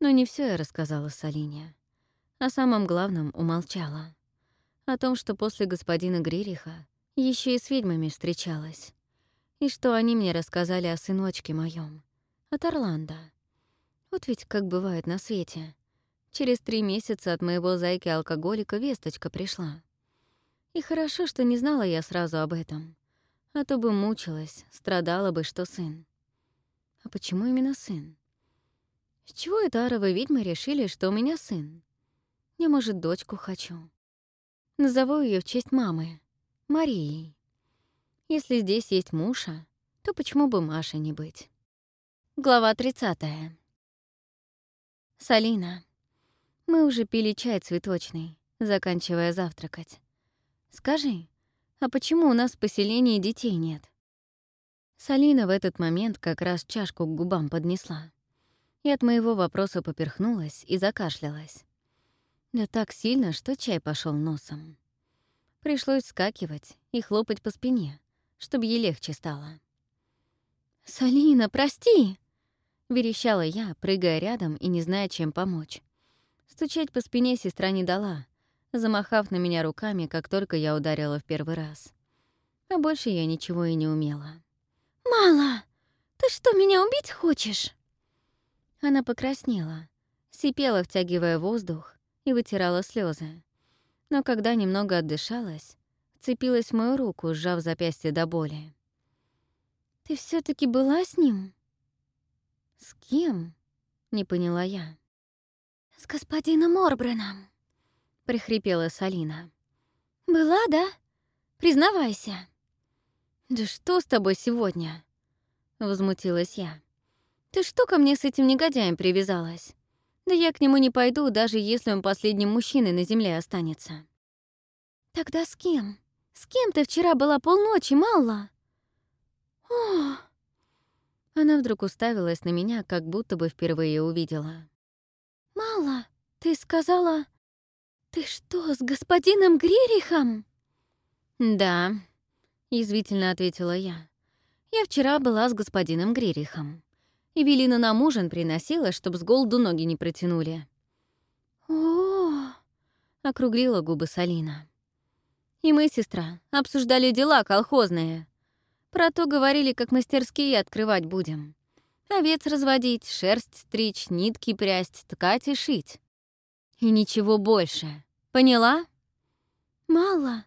Но не все я рассказала Салине. О самом главном умолчала. О том, что после господина Гририха еще и с ведьмами встречалась и что они мне рассказали о сыночке моем, от Орландо. Вот ведь как бывает на свете. Через три месяца от моего зайки-алкоголика весточка пришла. И хорошо, что не знала я сразу об этом. А то бы мучилась, страдала бы, что сын. А почему именно сын? С чего это аровы ведьмы решили, что у меня сын? Я, может, дочку хочу. Назову ее в честь мамы, Марией. Если здесь есть Муша, то почему бы Маше не быть? Глава 30. Салина. Мы уже пили чай цветочный, заканчивая завтракать. Скажи, а почему у нас в поселении детей нет? Салина в этот момент как раз чашку к губам поднесла. И от моего вопроса поперхнулась и закашлялась. Да так сильно, что чай пошел носом. Пришлось скакивать и хлопать по спине, чтобы ей легче стало. «Салина, прости!» — верещала я, прыгая рядом и не зная, чем помочь. Стучать по спине сестра не дала, замахав на меня руками, как только я ударила в первый раз. А больше я ничего и не умела. «Мало! Ты что, меня убить хочешь?» Она покраснела, сипела, втягивая воздух, и вытирала слезы. Но когда немного отдышалась, вцепилась в мою руку, сжав запястье до боли. «Ты все таки была с ним?» «С кем?» — не поняла я. «С господином Орбреном», — прихрипела Салина. «Была, да? Признавайся». «Да что с тобой сегодня?» — возмутилась я. «Ты что ко мне с этим негодяем привязалась? Да я к нему не пойду, даже если он последним мужчиной на земле останется». «Тогда с кем?» С кем ты вчера была полночи, Малла?» «О!» Она вдруг уставилась на меня, как будто бы впервые увидела. «Малла, ты сказала... Ты что, с господином Гририхом?» «Да», — язвительно ответила я. «Я вчера была с господином Гририхом. И Велина нам ужин приносила, чтоб с голоду ноги не протянули». «О!» — округлила губы Салина. И мы, сестра, обсуждали дела колхозные. Про то говорили, как мастерские открывать будем. Овец разводить, шерсть стричь, нитки прясть, ткать и шить. И ничего больше. Поняла? Мало.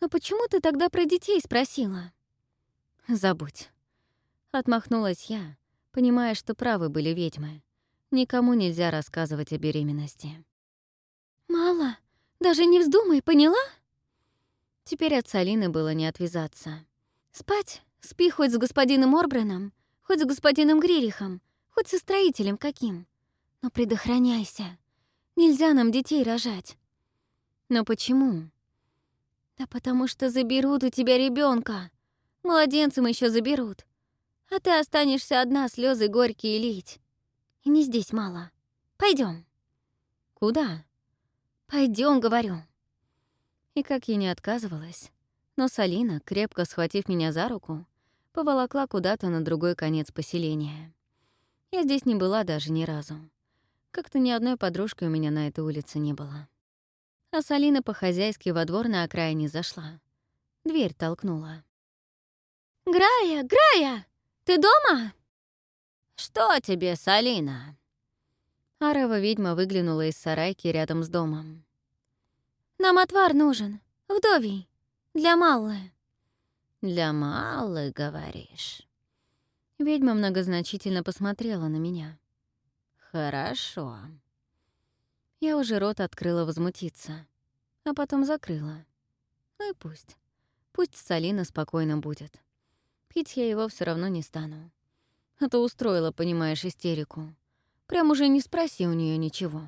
Но почему ты тогда про детей спросила? Забудь. Отмахнулась я, понимая, что правы были ведьмы. Никому нельзя рассказывать о беременности. Мало. Даже не вздумай, поняла? Теперь от Салины было не отвязаться. «Спать? Спи хоть с господином Орбреном, хоть с господином Гририхом, хоть со строителем каким. Но предохраняйся. Нельзя нам детей рожать». «Но почему?» «Да потому что заберут у тебя ребенка. Младенцем еще заберут. А ты останешься одна слезы горькие лить. И не здесь мало. Пойдем. «Куда?» Пойдем, говорю». И как я не отказывалась, но Салина, крепко схватив меня за руку, поволокла куда-то на другой конец поселения. Я здесь не была даже ни разу. Как-то ни одной подружки у меня на этой улице не было. А Салина по-хозяйски во двор на окраине зашла. Дверь толкнула. «Грая, Грая, ты дома?» «Что тебе, Салина?» Арова ведьма выглянула из сарайки рядом с домом. Нам отвар нужен, вдовий, для Маллы». Для малых, говоришь?» Ведьма многозначительно посмотрела на меня. «Хорошо». Я уже рот открыла возмутиться, а потом закрыла. Ну и пусть. Пусть Салина спокойно будет. Пить я его все равно не стану. А то устроила, понимаешь, истерику. Прям уже не спроси у нее ничего.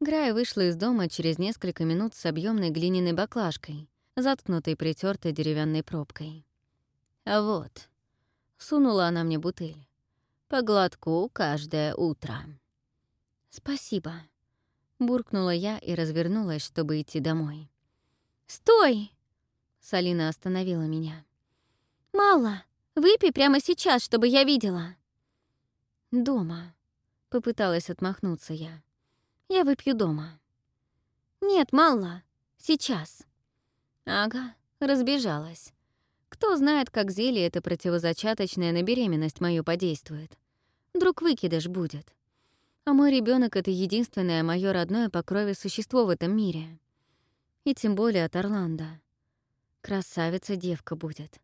Грая вышла из дома через несколько минут с объемной глиняной баклажкой, заткнутой притертой деревянной пробкой. А вот, сунула она мне бутыль. По глотку каждое утро. «Спасибо», — буркнула я и развернулась, чтобы идти домой. «Стой!» — Салина остановила меня. «Мало! Выпей прямо сейчас, чтобы я видела!» «Дома», — попыталась отмахнуться я. «Я выпью дома». «Нет, мало. Сейчас». Ага, разбежалась. Кто знает, как зелье это противозачаточное на беременность мою подействует. Вдруг выкидыш будет. А мой ребенок это единственное мое родное по крови существо в этом мире. И тем более от Орландо. Красавица девка будет.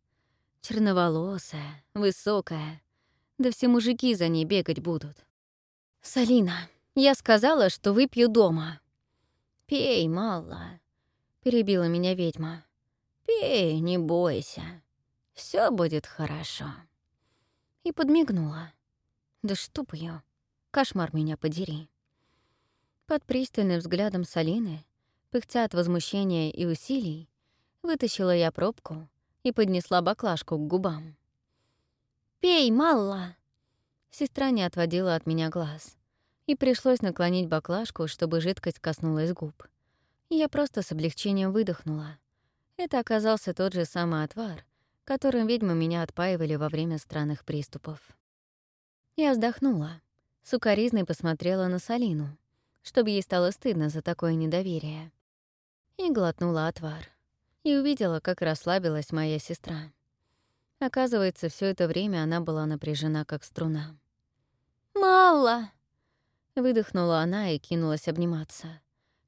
Черноволосая, высокая. Да все мужики за ней бегать будут. «Салина, я сказала, что выпью дома». «Пей, мало», — перебила меня ведьма. «Пей, не бойся. Все будет хорошо». И подмигнула. Да чтоб ее, кошмар меня подери. Под пристальным взглядом Салины, пыхтя от возмущения и усилий, вытащила я пробку и поднесла баклажку к губам. «Пей, Малла!» Сестра не отводила от меня глаз, и пришлось наклонить баклажку, чтобы жидкость коснулась губ. Я просто с облегчением выдохнула. Это оказался тот же самый отвар, которым ведьмы меня отпаивали во время странных приступов. Я вздохнула, сукоризной посмотрела на Салину, чтобы ей стало стыдно за такое недоверие, и глотнула отвар и увидела, как расслабилась моя сестра. Оказывается, все это время она была напряжена, как струна. «Мало!» — выдохнула она и кинулась обниматься.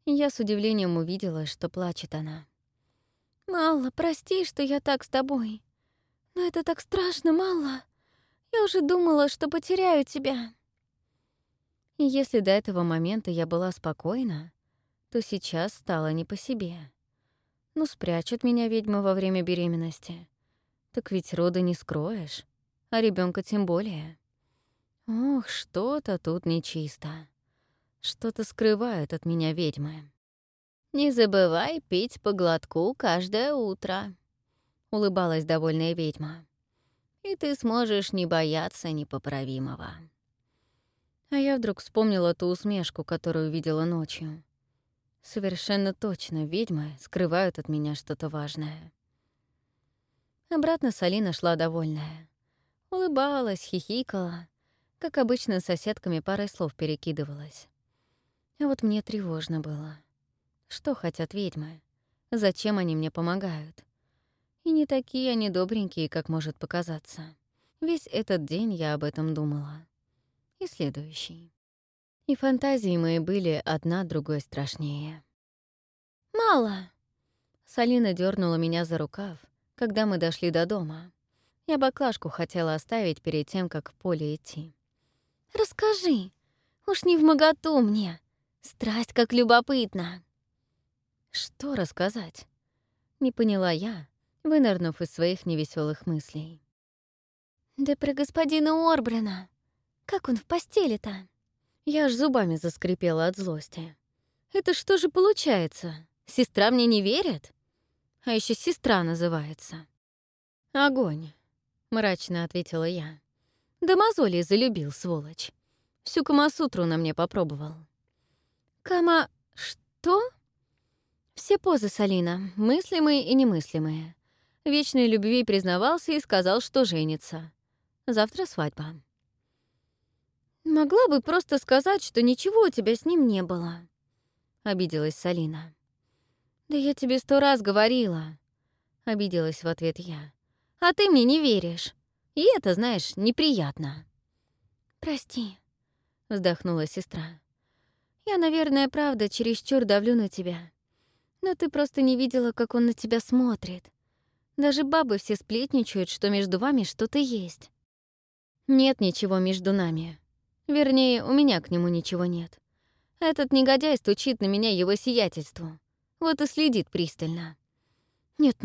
Я с удивлением увидела, что плачет она. «Мало, прости, что я так с тобой. Но это так страшно, Мало. Я уже думала, что потеряю тебя». И если до этого момента я была спокойна, то сейчас стало не по себе. Ну, спрячут меня ведьма во время беременности. Так ведь роды не скроешь, а ребенка тем более. Ох, что-то тут нечисто. Что-то скрывают от меня ведьмы. «Не забывай пить по глотку каждое утро», — улыбалась довольная ведьма. «И ты сможешь не бояться непоправимого». А я вдруг вспомнила ту усмешку, которую видела ночью. Совершенно точно ведьмы скрывают от меня что-то важное. Обратно Салина шла довольная. Улыбалась, хихикала, как обычно с соседками парой слов перекидывалась. А вот мне тревожно было. Что хотят ведьмы? Зачем они мне помогают? И не такие они добренькие, как может показаться. Весь этот день я об этом думала. И следующий. И фантазии мои были одна другой страшнее. «Мало!» Салина дернула меня за рукав, когда мы дошли до дома. Я баклажку хотела оставить перед тем, как в поле идти. «Расскажи! Уж не в моготу мне! Страсть как любопытно!» «Что рассказать?» Не поняла я, вынырнув из своих невеселых мыслей. «Да про господина Орбрена. Как он в постели-то?» Я аж зубами заскрипела от злости. «Это что же получается? Сестра мне не верит? А еще сестра называется». «Огонь», — мрачно ответила я. «Да мозоли залюбил, сволочь. Всю Камасутру на мне попробовал». «Кама... что?» «Все позы Салина, мыслимые и немыслимые. Вечной любви признавался и сказал, что женится. Завтра свадьба». «Могла бы просто сказать, что ничего у тебя с ним не было», — обиделась Салина. «Да я тебе сто раз говорила», — обиделась в ответ я. «А ты мне не веришь. И это, знаешь, неприятно». «Прости», — вздохнула сестра. «Я, наверное, правда чересчур давлю на тебя. Но ты просто не видела, как он на тебя смотрит. Даже бабы все сплетничают, что между вами что-то есть. Нет ничего между нами. Вернее, у меня к нему ничего нет. Этот негодяй стучит на меня его сиятельству. Вот и следит пристально. Нет, ну